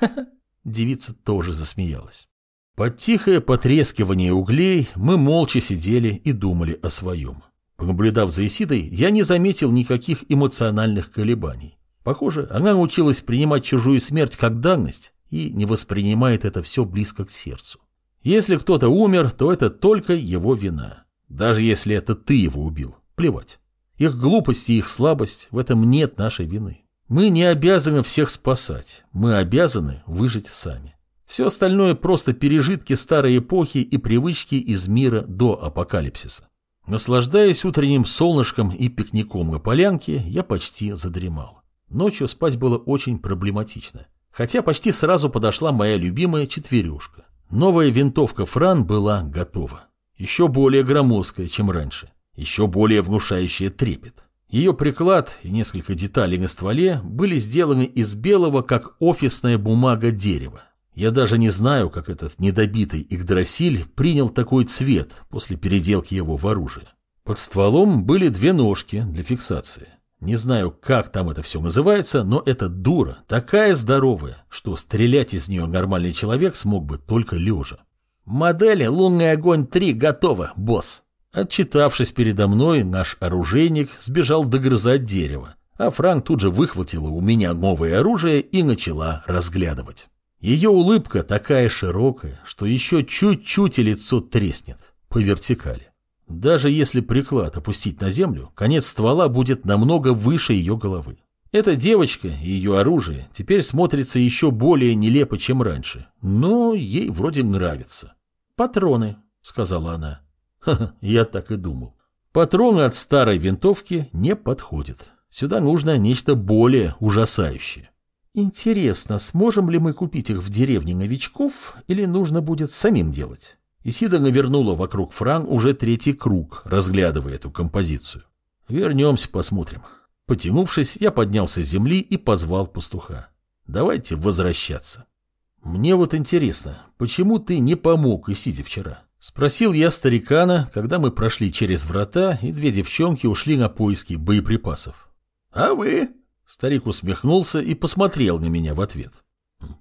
Девица тоже засмеялась. Под тихое потрескивание углей мы молча сидели и думали о своем. Понаблюдав за Исидой, я не заметил никаких эмоциональных колебаний. Похоже, она научилась принимать чужую смерть как данность и не воспринимает это все близко к сердцу. Если кто-то умер, то это только его вина. Даже если это ты его убил. Плевать. Их глупость и их слабость, в этом нет нашей вины. Мы не обязаны всех спасать. Мы обязаны выжить сами. Все остальное просто пережитки старой эпохи и привычки из мира до апокалипсиса. Наслаждаясь утренним солнышком и пикником на полянке, я почти задремал. Ночью спать было очень проблематично. Хотя почти сразу подошла моя любимая четверюшка. Новая винтовка Фран была готова. Еще более громоздкая, чем раньше. Еще более внушающая трепет. Ее приклад и несколько деталей на стволе были сделаны из белого, как офисная бумага дерева. Я даже не знаю, как этот недобитый Игдрасиль принял такой цвет после переделки его в оружие. Под стволом были две ножки для фиксации. Не знаю, как там это все называется, но эта дура такая здоровая, что стрелять из нее нормальный человек смог бы только лежа. «Модель «Лунный огонь 3» готова, босс!» Отчитавшись передо мной, наш оружейник сбежал догрызать дерево, а Франк тут же выхватила у меня новое оружие и начала разглядывать. Ее улыбка такая широкая, что еще чуть-чуть и лицо треснет по вертикали. Даже если приклад опустить на землю, конец ствола будет намного выше ее головы. Эта девочка и ее оружие теперь смотрится еще более нелепо, чем раньше, но ей вроде нравится. «Патроны», — сказала она. Ха-ха, я так и думал. Патроны от старой винтовки не подходят. Сюда нужно нечто более ужасающее. Интересно, сможем ли мы купить их в деревне новичков, или нужно будет самим делать? Исида навернула вокруг Фран уже третий круг, разглядывая эту композицию. Вернемся, посмотрим. Потянувшись, я поднялся с земли и позвал пастуха. Давайте возвращаться. Мне вот интересно, почему ты не помог Исиде вчера? Спросил я старикана, когда мы прошли через врата, и две девчонки ушли на поиски боеприпасов. А вы? Старик усмехнулся и посмотрел на меня в ответ.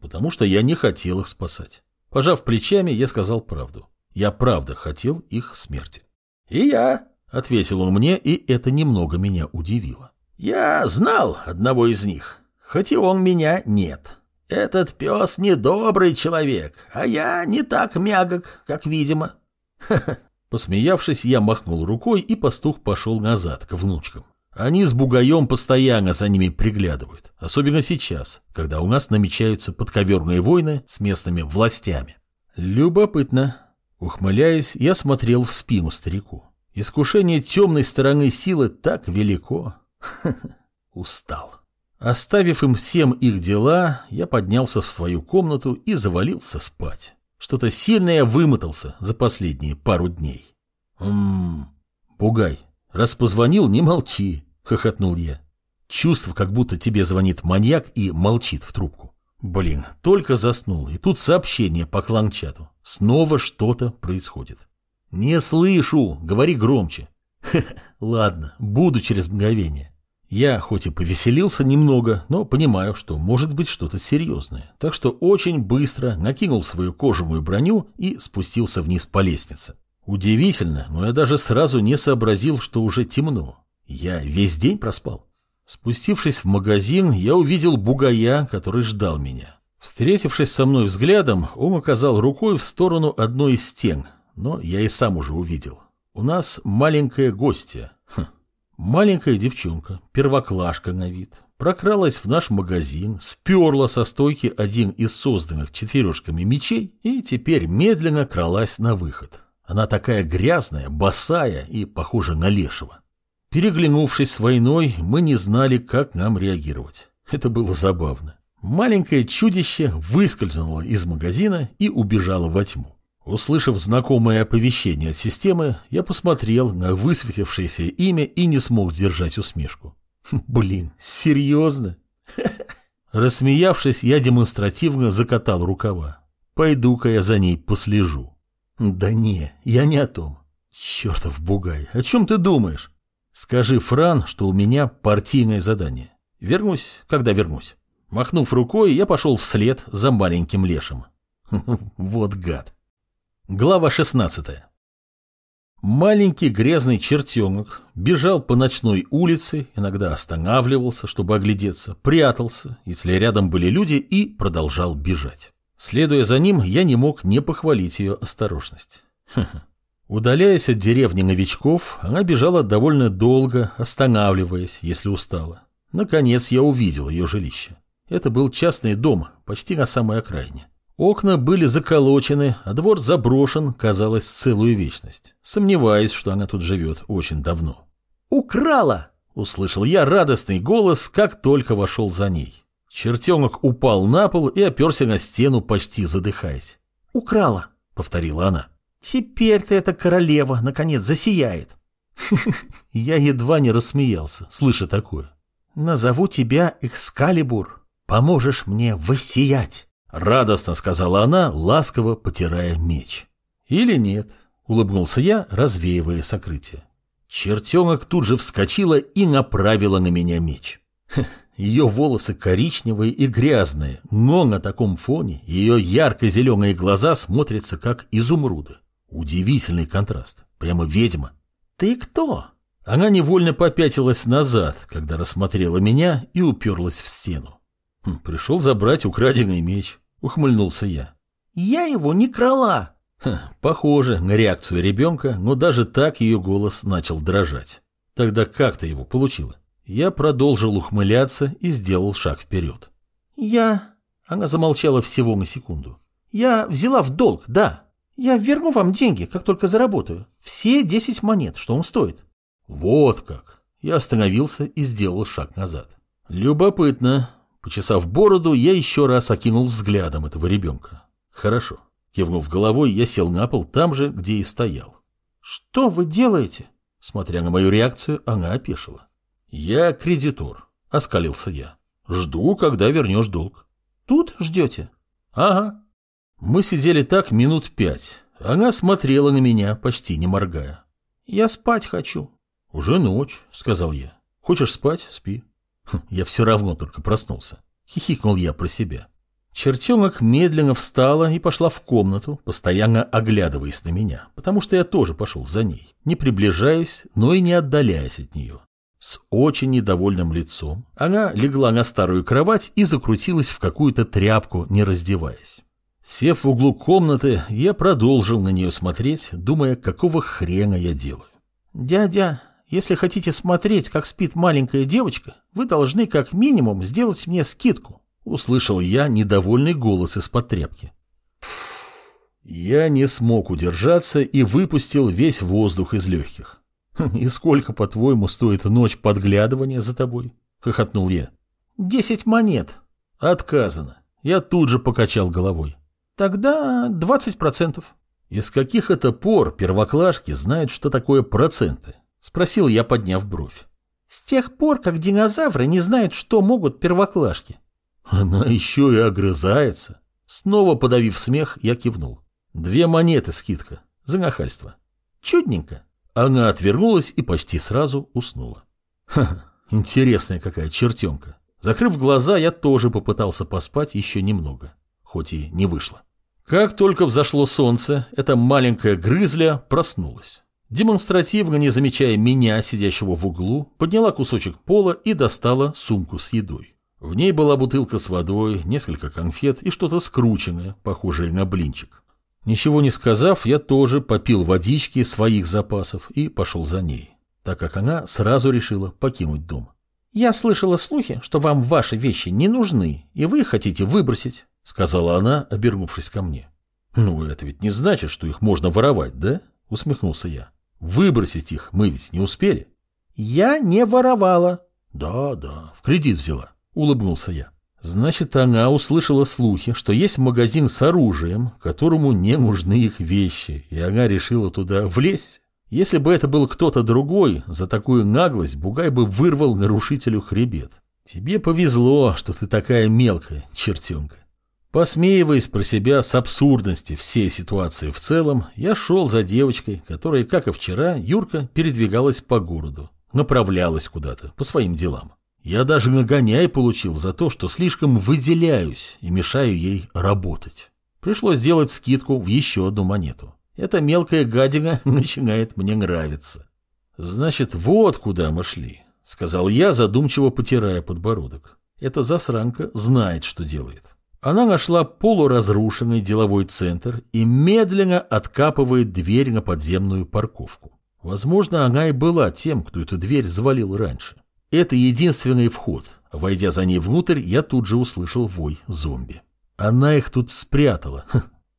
Потому что я не хотел их спасать. Пожав плечами, я сказал правду. Я правда хотел их смерти. «И я», — ответил он мне, и это немного меня удивило. «Я знал одного из них, хоть и он меня нет. Этот пес недобрый человек, а я не так мягок, как видимо». Посмеявшись, я махнул рукой, и пастух пошел назад, к внучкам. Они с бугаем постоянно за ними приглядывают, особенно сейчас, когда у нас намечаются подковерные войны с местными властями. Любопытно. Ухмыляясь, я смотрел в спину старику. Искушение темной стороны силы так велико. Устал. Оставив им всем их дела, я поднялся в свою комнату и завалился спать. Что-то сильное вымотался за последние пару дней. Ммм, Бугай, раз позвонил, не молчи. — хохотнул я. Чувство, как будто тебе звонит маньяк и молчит в трубку. Блин, только заснул, и тут сообщение по кланчату. Снова что-то происходит. Не слышу, говори громче. ладно, буду через мгновение. Я хоть и повеселился немного, но понимаю, что может быть что-то серьезное. Так что очень быстро накинул свою кожаную броню и спустился вниз по лестнице. Удивительно, но я даже сразу не сообразил, что уже темно. Я весь день проспал. Спустившись в магазин, я увидел бугая, который ждал меня. Встретившись со мной взглядом, он указал рукой в сторону одной из стен, но я и сам уже увидел. У нас маленькая гостья. Маленькая девчонка, первоклашка на вид, прокралась в наш магазин, сперла со стойки один из созданных четвережками мечей и теперь медленно кралась на выход. Она такая грязная, босая и похожа на лешего. Переглянувшись с войной, мы не знали, как нам реагировать. Это было забавно. Маленькое чудище выскользнуло из магазина и убежало во тьму. Услышав знакомое оповещение от системы, я посмотрел на высветившееся имя и не смог сдержать усмешку. Блин, серьезно? Рассмеявшись, я демонстративно закатал рукава. Пойду-ка я за ней послежу. Да не, я не о том. Чертов бугай, о чем ты думаешь? Скажи, Фран, что у меня партийное задание. Вернусь, когда вернусь. Махнув рукой, я пошел вслед за маленьким лешим. Вот гад. Глава 16. Маленький грязный чертенок бежал по ночной улице, иногда останавливался, чтобы оглядеться, прятался, если рядом были люди, и продолжал бежать. Следуя за ним, я не мог не похвалить ее осторожность. Хм. Удаляясь от деревни новичков, она бежала довольно долго, останавливаясь, если устала. Наконец я увидел ее жилище. Это был частный дом, почти на самой окраине. Окна были заколочены, а двор заброшен, казалось, целую вечность. Сомневаюсь, что она тут живет очень давно. «Украла!» — услышал я радостный голос, как только вошел за ней. Чертенок упал на пол и оперся на стену, почти задыхаясь. «Украла!» — повторила она. «Теперь-то эта королева, наконец, засияет!» Я едва не рассмеялся, слыша такое. «Назову тебя Экскалибур. Поможешь мне воссиять!» Радостно сказала она, ласково потирая меч. Или нет, улыбнулся я, развеивая сокрытие. Чертенок тут же вскочила и направила на меня меч. Ее волосы коричневые и грязные, но на таком фоне ее ярко-зеленые глаза смотрятся как изумруды. Удивительный контраст. Прямо ведьма. «Ты кто?» Она невольно попятилась назад, когда рассмотрела меня и уперлась в стену. Пришел забрать украденный меч, ухмыльнулся я. Я его не крала. Ха, похоже на реакцию ребенка, но даже так ее голос начал дрожать. Тогда как ты его получила? Я продолжил ухмыляться и сделал шаг вперед. Я... Она замолчала всего на секунду. Я взяла в долг, да. Я верну вам деньги, как только заработаю. Все десять монет, что он стоит. Вот как. Я остановился и сделал шаг назад. Любопытно. Почесав бороду, я еще раз окинул взглядом этого ребенка. Хорошо. Кивнув головой, я сел на пол там же, где и стоял. «Что вы делаете?» Смотря на мою реакцию, она опешила. «Я кредитор», — оскалился я. «Жду, когда вернешь долг». «Тут ждете?» «Ага». Мы сидели так минут пять. Она смотрела на меня, почти не моргая. «Я спать хочу». «Уже ночь», — сказал я. «Хочешь спать? Спи». Хм, я все равно только проснулся. Хихикнул я про себя. Чертенок медленно встала и пошла в комнату, постоянно оглядываясь на меня, потому что я тоже пошел за ней, не приближаясь, но и не отдаляясь от нее. С очень недовольным лицом она легла на старую кровать и закрутилась в какую-то тряпку, не раздеваясь. Сев в углу комнаты, я продолжил на нее смотреть, думая, какого хрена я делаю. «Дядя, если хотите смотреть, как спит маленькая девочка, вы должны как минимум сделать мне скидку. Услышал я недовольный голос из-под тряпки. Я не смог удержаться и выпустил весь воздух из легких. «Хм, «И сколько, по-твоему, стоит ночь подглядывания за тобой?» — хохотнул я. «Десять монет». «Отказано». Я тут же покачал головой. «Тогда двадцать процентов». Из каких это пор первоклашки знают, что такое проценты? — спросил я, подняв бровь. «С тех пор, как динозавры не знают, что могут первоклашки». «Она еще и огрызается». Снова подавив смех, я кивнул. «Две монеты скидка. За нахальство». «Чудненько». Она отвернулась и почти сразу уснула. Ха, интересная какая чертенка. Закрыв глаза, я тоже попытался поспать еще немного, хоть и не вышло. Как только взошло солнце, эта маленькая грызля проснулась. Демонстративно, не замечая меня, сидящего в углу, подняла кусочек пола и достала сумку с едой. В ней была бутылка с водой, несколько конфет и что-то скрученное, похожее на блинчик. Ничего не сказав, я тоже попил водички своих запасов и пошел за ней, так как она сразу решила покинуть дом. «Я слышала слухи, что вам ваши вещи не нужны, и вы хотите выбросить», — сказала она, обернувшись ко мне. «Ну, это ведь не значит, что их можно воровать, да?» — усмехнулся я. Выбросить их мы ведь не успели. Я не воровала. Да, да, в кредит взяла, улыбнулся я. Значит, она услышала слухи, что есть магазин с оружием, которому не нужны их вещи, и она решила туда влезть. Если бы это был кто-то другой, за такую наглость Бугай бы вырвал нарушителю хребет. Тебе повезло, что ты такая мелкая, чертенка. Посмеиваясь про себя с абсурдности всей ситуации в целом, я шел за девочкой, которая, как и вчера, Юрка передвигалась по городу, направлялась куда-то, по своим делам. Я даже нагоняй получил за то, что слишком выделяюсь и мешаю ей работать. Пришлось сделать скидку в еще одну монету. Эта мелкая гадина начинает мне нравиться. Значит, вот куда мы шли, сказал я, задумчиво потирая подбородок. Эта засранка знает, что делает. Она нашла полуразрушенный деловой центр и медленно откапывает дверь на подземную парковку. Возможно, она и была тем, кто эту дверь завалил раньше. Это единственный вход. Войдя за ней внутрь, я тут же услышал вой зомби. Она их тут спрятала.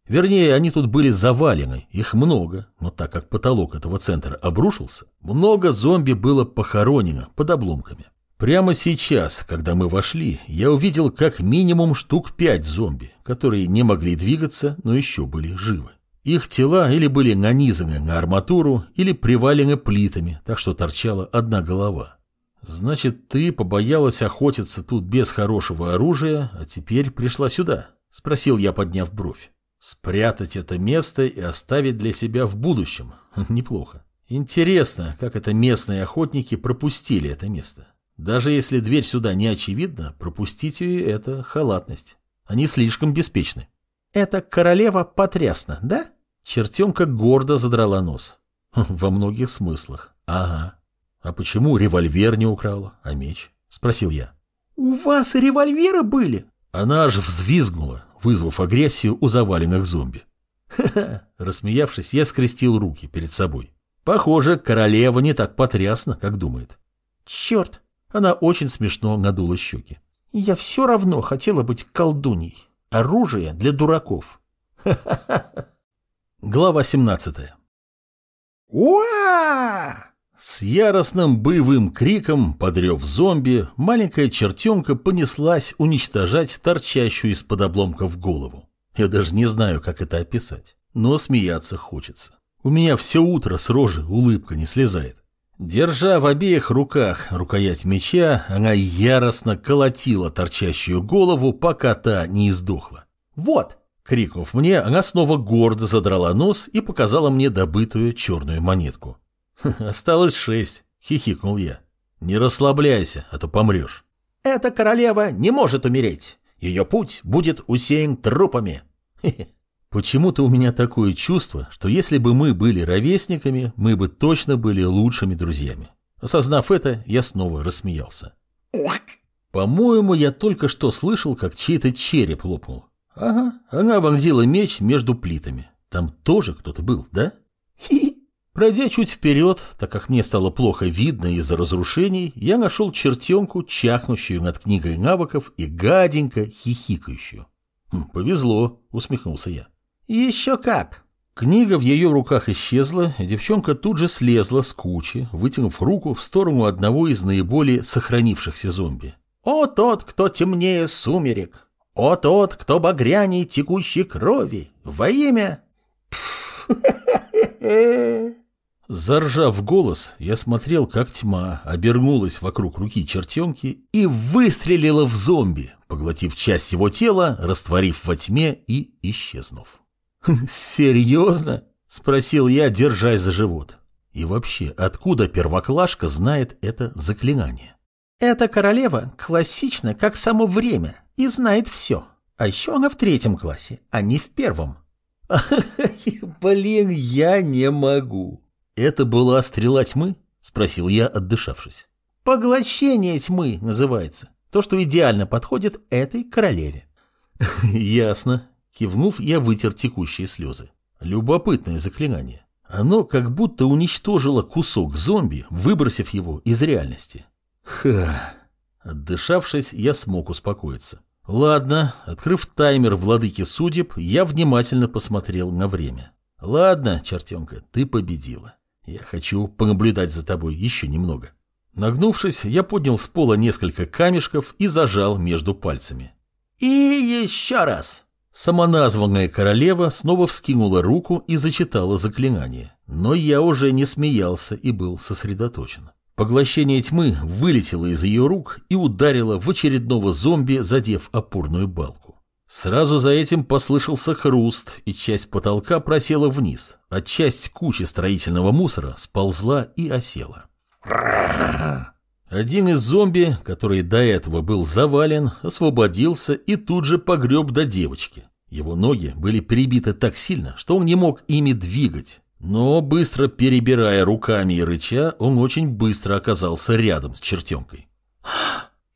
Вернее, они тут были завалены, их много, но так как потолок этого центра обрушился, много зомби было похоронено под обломками. Прямо сейчас, когда мы вошли, я увидел как минимум штук пять зомби, которые не могли двигаться, но еще были живы. Их тела или были нанизаны на арматуру, или привалены плитами, так что торчала одна голова. Значит, ты побоялась охотиться тут без хорошего оружия, а теперь пришла сюда? Спросил я, подняв бровь. Спрятать это место и оставить для себя в будущем. Неплохо. Интересно, как это местные охотники пропустили это место. Даже если дверь сюда не очевидна, пропустить ее – это халатность. Они слишком беспечны. Это королева потрясна, да? Чертенка гордо задрала нос. Во многих смыслах. Ага. А почему револьвер не украла, а меч? Спросил я. У вас револьверы были? Она аж взвизгнула, вызвав агрессию у заваленных зомби. Ха-ха, рассмеявшись, я скрестил руки перед собой. Похоже, королева не так потрясна, как думает. Черт, она очень смешно надула щеки. «Я все равно хотела быть колдуней. Оружие для дураков». Глава 17 «Уа!» С яростным боевым криком, подрев зомби, маленькая чертенка понеслась уничтожать торчащую из-под обломков голову. Я даже не знаю, как это описать, но смеяться хочется. У меня все утро с рожи улыбка не слезает. Держа в обеих руках рукоять меча, она яростно колотила торчащую голову, пока та не издохла. «Вот!» — крикнув мне, она снова гордо задрала нос и показала мне добытую черную монетку. «Осталось шесть», — хихикнул я. «Не расслабляйся, а то помрешь». «Эта королева не может умереть. Ее путь будет усеян трупами». Почему-то у меня такое чувство, что если бы мы были ровесниками, мы бы точно были лучшими друзьями. Осознав это, я снова рассмеялся. По-моему, я только что слышал, как чей-то череп лопнул. Ага, она вонзила меч между плитами. Там тоже кто-то был, да? Хи-хи. Пройдя чуть вперед, так как мне стало плохо видно из-за разрушений, я нашел чертенку, чахнущую над книгой навыков и гаденько хихикающую. Хм, «Повезло», — усмехнулся я. «Еще как!» Книга в ее руках исчезла, и девчонка тут же слезла с кучи, вытянув руку в сторону одного из наиболее сохранившихся зомби. «О тот, кто темнее сумерек! О тот, кто багряней текущей крови! Во имя...» Заржав голос, я смотрел, как тьма обернулась вокруг руки чертенки и выстрелила в зомби, поглотив часть его тела, растворив во тьме и исчезнув. «Серьезно?» — спросил я, держась за живот. И вообще, откуда первоклашка знает это заклинание? Эта королева классична, как само время, и знает все. А еще она в третьем классе, а не в первом. Блин, я не могу. Это была стрела тьмы? Спросил я, отдышавшись. Поглощение тьмы называется. То, что идеально подходит этой королеве. Ясно. Кивнув, я вытер текущие слезы. Любопытное заклинание. Оно как будто уничтожило кусок зомби, выбросив его из реальности. Ха. Отдышавшись, я смог успокоиться. Ладно, открыв таймер владыки судеб, я внимательно посмотрел на время. Ладно, чертенка, ты победила. Я хочу понаблюдать за тобой еще немного. Нагнувшись, я поднял с пола несколько камешков и зажал между пальцами. И еще раз. Самоназванная королева снова вскинула руку и зачитала заклинание. Но я уже не смеялся и был сосредоточен. Поглощение тьмы вылетело из ее рук и ударило в очередного зомби, задев опорную балку. Сразу за этим послышался хруст, и часть потолка просела вниз, а часть кучи строительного мусора сползла и осела. Один из зомби, который до этого был завален, освободился и тут же погреб до девочки. Его ноги были прибиты так сильно, что он не мог ими двигать. Но быстро перебирая руками и рыча, он очень быстро оказался рядом с чертенкой.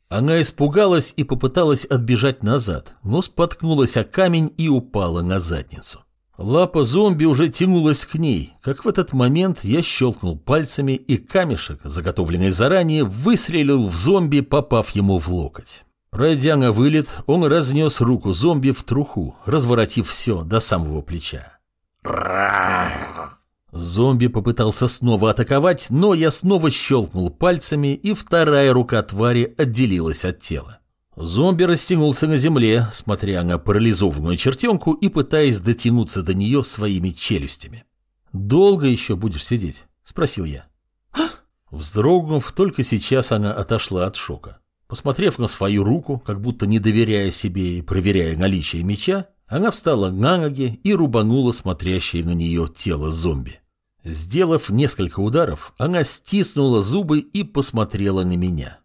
Она испугалась и попыталась отбежать назад, но споткнулась о камень и упала на задницу. Лапа зомби уже тянулась к ней, как в этот момент я щелкнул пальцами, и камешек, заготовленный заранее, выстрелил в зомби, попав ему в локоть. Пройдя на вылет, он разнес руку зомби в труху, разворотив все до самого плеча. Зомби попытался снова атаковать, но я снова щелкнул пальцами, и вторая рука твари отделилась от тела. Зомби растянулся на земле, смотря на парализованную чертенку и пытаясь дотянуться до нее своими челюстями. «Долго еще будешь сидеть?» — спросил я. Вздрогнув, только сейчас она отошла от шока. Посмотрев на свою руку, как будто не доверяя себе и проверяя наличие меча, она встала на ноги и рубанула смотрящее на нее тело зомби. Сделав несколько ударов, она стиснула зубы и посмотрела на меня.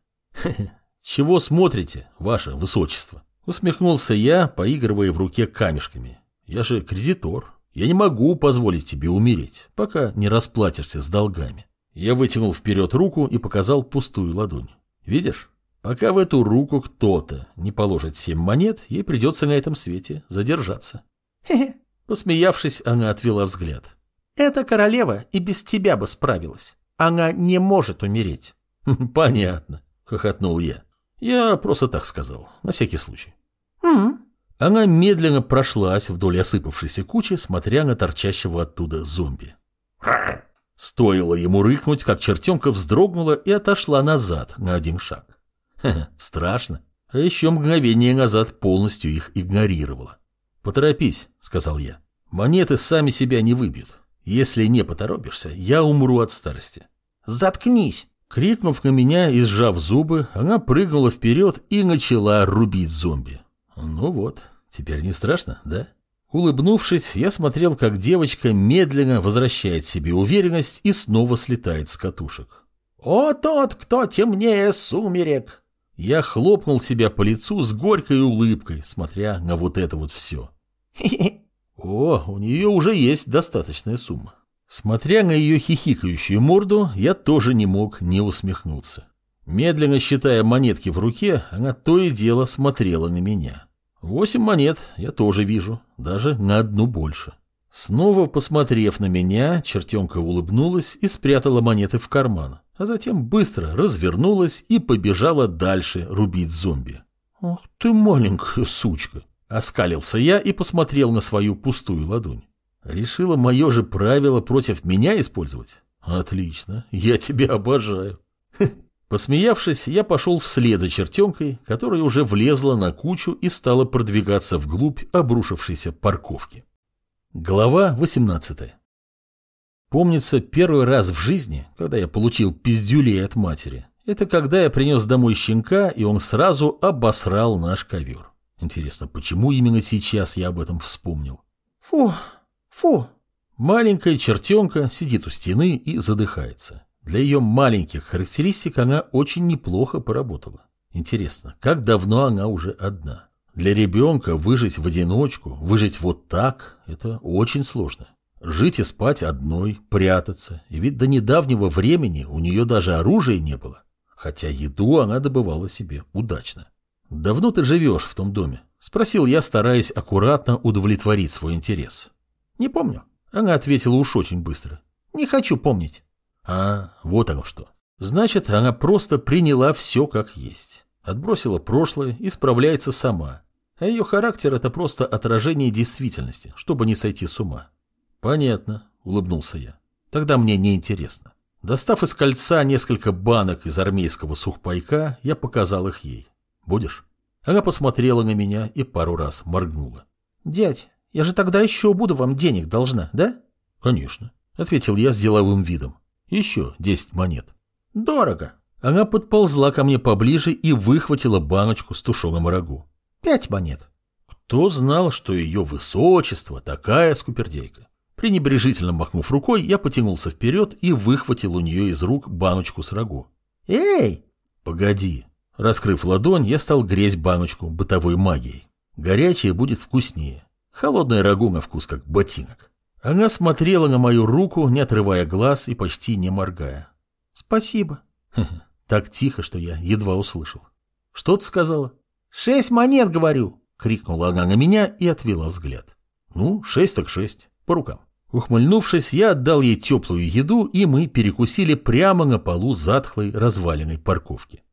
«Чего смотрите, ваше высочество?» Усмехнулся я, поигрывая в руке камешками. «Я же кредитор. Я не могу позволить тебе умереть, пока не расплатишься с долгами». Я вытянул вперед руку и показал пустую ладонь. «Видишь? Пока в эту руку кто-то не положит семь монет, ей придется на этом свете задержаться». «Хе-хе». Посмеявшись, она отвела взгляд. «Эта королева и без тебя бы справилась. Она не может умереть». «Понятно», — хохотнул я. Я просто так сказал, на всякий случай. Mm. Она медленно прошлась вдоль осыпавшейся кучи, смотря на торчащего оттуда зомби. Стоило ему рыкнуть, как чертенка вздрогнула и отошла назад на один шаг. Ха -ха, страшно. А еще мгновение назад полностью их игнорировала. «Поторопись», — сказал я. «Монеты сами себя не выбьют. Если не поторопишься, я умру от старости». «Заткнись!» Крикнув на меня и сжав зубы, она прыгнула вперед и начала рубить зомби. Ну вот, теперь не страшно, да? Улыбнувшись, я смотрел, как девочка медленно возвращает себе уверенность и снова слетает с катушек. «О, тот, кто темнее сумерек!» Я хлопнул себя по лицу с горькой улыбкой, смотря на вот это вот все. О, у нее уже есть достаточная сумма. Смотря на ее хихикающую морду, я тоже не мог не усмехнуться. Медленно считая монетки в руке, она то и дело смотрела на меня. Восемь монет я тоже вижу, даже на одну больше. Снова посмотрев на меня, чертенка улыбнулась и спрятала монеты в карман, а затем быстро развернулась и побежала дальше рубить зомби. «Ах ты маленькая сучка!» Оскалился я и посмотрел на свою пустую ладонь. Решила мое же правило против меня использовать? Отлично, я тебя обожаю. Посмеявшись, я пошел вслед за чертенкой, которая уже влезла на кучу и стала продвигаться вглубь обрушившейся парковки. Глава 18 Помнится, первый раз в жизни, когда я получил пиздюлей от матери, это когда я принес домой щенка, и он сразу обосрал наш ковер. Интересно, почему именно сейчас я об этом вспомнил? Фу, Фу! Маленькая чертенка сидит у стены и задыхается. Для ее маленьких характеристик она очень неплохо поработала. Интересно, как давно она уже одна? Для ребенка выжить в одиночку, выжить вот так – это очень сложно. Жить и спать одной, прятаться. И ведь до недавнего времени у нее даже оружия не было. Хотя еду она добывала себе удачно. «Давно ты живешь в том доме?» – спросил я, стараясь аккуратно удовлетворить свой интерес. Не помню. Она ответила уж очень быстро. Не хочу помнить. А, вот оно что. Значит, она просто приняла все как есть. Отбросила прошлое и справляется сама. А ее характер это просто отражение действительности, чтобы не сойти с ума. Понятно, улыбнулся я. Тогда мне не интересно. Достав из кольца несколько банок из армейского сухпайка, я показал их ей. Будешь? Она посмотрела на меня и пару раз моргнула. Дядь, я же тогда еще буду вам денег должна, да? Конечно, ответил я с деловым видом. Еще десять монет. Дорого. Она подползла ко мне поближе и выхватила баночку с тушеным рагу. Пять монет. Кто знал, что ее высочество такая скупердейка? Пренебрежительно махнув рукой, я потянулся вперед и выхватил у нее из рук баночку с рагу. «Эй!» «Погоди!» Раскрыв ладонь, я стал греть баночку бытовой магией. Горячее будет вкуснее. Холодная рагу на вкус как ботинок. Она смотрела на мою руку, не отрывая глаз и почти не моргая. «Спасибо». Так тихо, что я едва услышал. «Что ты сказала?» «Шесть монет, говорю!» — крикнула она на меня и отвела взгляд. «Ну, шесть так шесть. По рукам». Ухмыльнувшись, я отдал ей теплую еду, и мы перекусили прямо на полу затхлой разваленной парковки.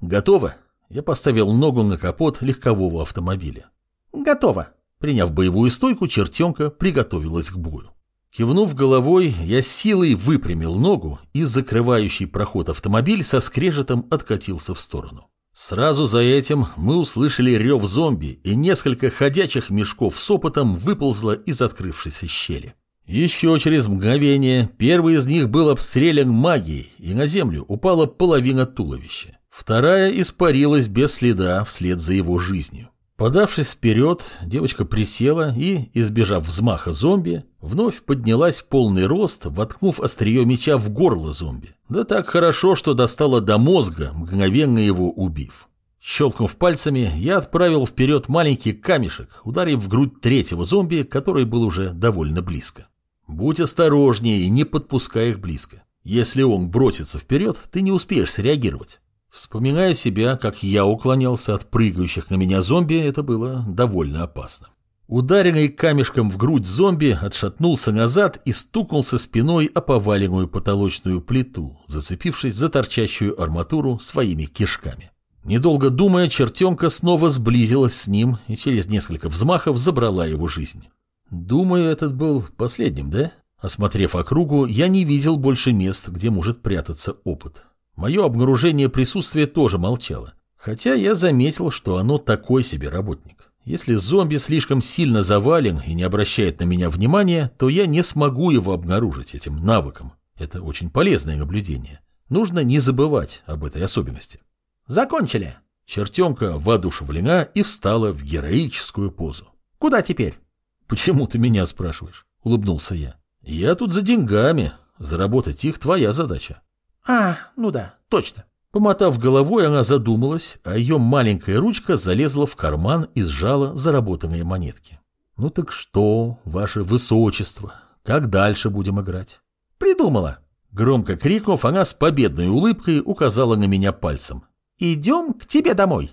«Готово?» Я поставил ногу на капот легкового автомобиля. «Готово!» Приняв боевую стойку, чертенка приготовилась к бою. Кивнув головой, я силой выпрямил ногу, и закрывающий проход автомобиль со скрежетом откатился в сторону. Сразу за этим мы услышали рев зомби, и несколько ходячих мешков с опытом выползло из открывшейся щели. Еще через мгновение первый из них был обстрелян магией, и на землю упала половина туловища. Вторая испарилась без следа вслед за его жизнью. Подавшись вперед, девочка присела и, избежав взмаха зомби, вновь поднялась в полный рост, воткнув острие меча в горло зомби. Да так хорошо, что достала до мозга, мгновенно его убив. Щелкнув пальцами, я отправил вперед маленький камешек, ударив в грудь третьего зомби, который был уже довольно близко. Будь осторожнее и не подпускай их близко. Если он бросится вперед, ты не успеешь среагировать. Вспоминая себя, как я уклонялся от прыгающих на меня зомби, это было довольно опасно. Ударенный камешком в грудь зомби отшатнулся назад и стукнулся спиной о поваленную потолочную плиту, зацепившись за торчащую арматуру своими кишками. Недолго думая, чертенка снова сблизилась с ним и через несколько взмахов забрала его жизнь. Думаю, этот был последним, да? Осмотрев округу, я не видел больше мест, где может прятаться опыт. Мое обнаружение присутствия тоже молчало. Хотя я заметил, что оно такой себе работник. Если зомби слишком сильно завален и не обращает на меня внимания, то я не смогу его обнаружить этим навыком. Это очень полезное наблюдение. Нужно не забывать об этой особенности. Закончили. Чертенка воодушевлена и встала в героическую позу. Куда теперь? Почему ты меня спрашиваешь? Улыбнулся я. Я тут за деньгами. Заработать их твоя задача. «А, ну да, точно». Помотав головой, она задумалась, а ее маленькая ручка залезла в карман и сжала заработанные монетки. «Ну так что, ваше высочество, как дальше будем играть?» «Придумала!» Громко крикнув, она с победной улыбкой указала на меня пальцем. «Идем к тебе домой!»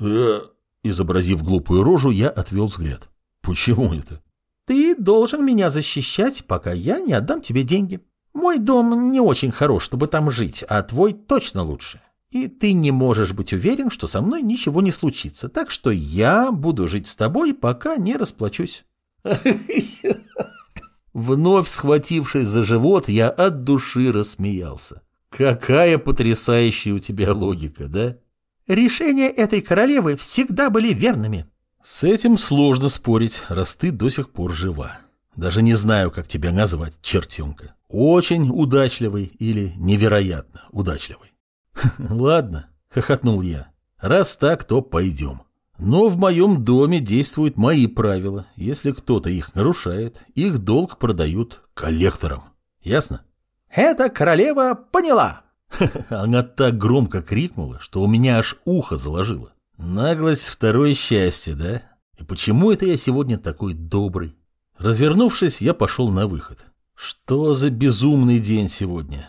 «Э...» Изобразив глупую рожу, я отвел взгляд. «Почему это?» «Ты должен меня защищать, пока я не отдам тебе деньги». Мой дом не очень хорош, чтобы там жить, а твой точно лучше. И ты не можешь быть уверен, что со мной ничего не случится. Так что я буду жить с тобой, пока не расплачусь. Вновь схватившись за живот, я от души рассмеялся. Какая потрясающая у тебя логика, да? Решения этой королевы всегда были верными. С этим сложно спорить, раз ты до сих пор жива. Даже не знаю, как тебя назвать, чертенка. Очень удачливый или невероятно удачливый. Ладно, хохотнул я. Раз так, то пойдем. Но в моем доме действуют мои правила. Если кто-то их нарушает, их долг продают коллекторам. Ясно? Это королева поняла. Она так громко крикнула, что у меня аж ухо заложило. Наглость второе счастье, да? И почему это я сегодня такой добрый? Развернувшись, я пошел на выход. Что за безумный день сегодня?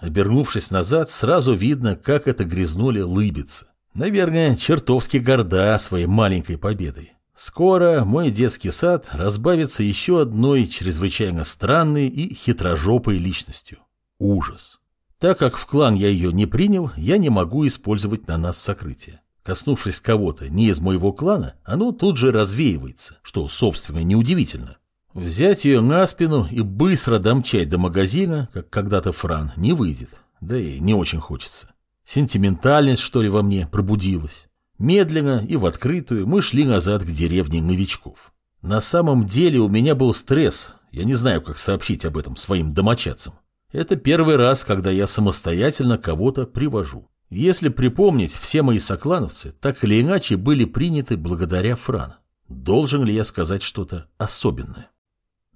Обернувшись назад, сразу видно, как это грязнули лыбится. Наверное, чертовски горда своей маленькой победой. Скоро мой детский сад разбавится еще одной чрезвычайно странной и хитрожопой личностью. Ужас. Так как в клан я ее не принял, я не могу использовать на нас сокрытие. Коснувшись кого-то не из моего клана, оно тут же развеивается, что, собственно, неудивительно. Взять ее на спину и быстро домчать до магазина, как когда-то Фран, не выйдет. Да и не очень хочется. Сентиментальность, что ли, во мне пробудилась. Медленно и в открытую мы шли назад к деревне новичков. На самом деле у меня был стресс. Я не знаю, как сообщить об этом своим домочадцам. Это первый раз, когда я самостоятельно кого-то привожу. Если припомнить, все мои соклановцы так или иначе были приняты благодаря Франу. Должен ли я сказать что-то особенное?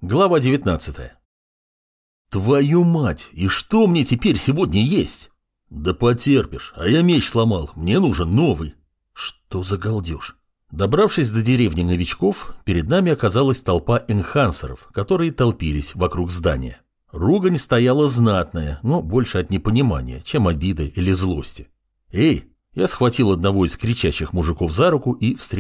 Глава 19 Твою мать, и что мне теперь сегодня есть? Да потерпишь, а я меч сломал, мне нужен новый. Что за галдеж? Добравшись до деревни новичков, перед нами оказалась толпа энхансеров, которые толпились вокруг здания. Ругань стояла знатная, но больше от непонимания, чем обиды или злости. «Эй!» Я схватил одного из кричащих мужиков за руку и встряхнул.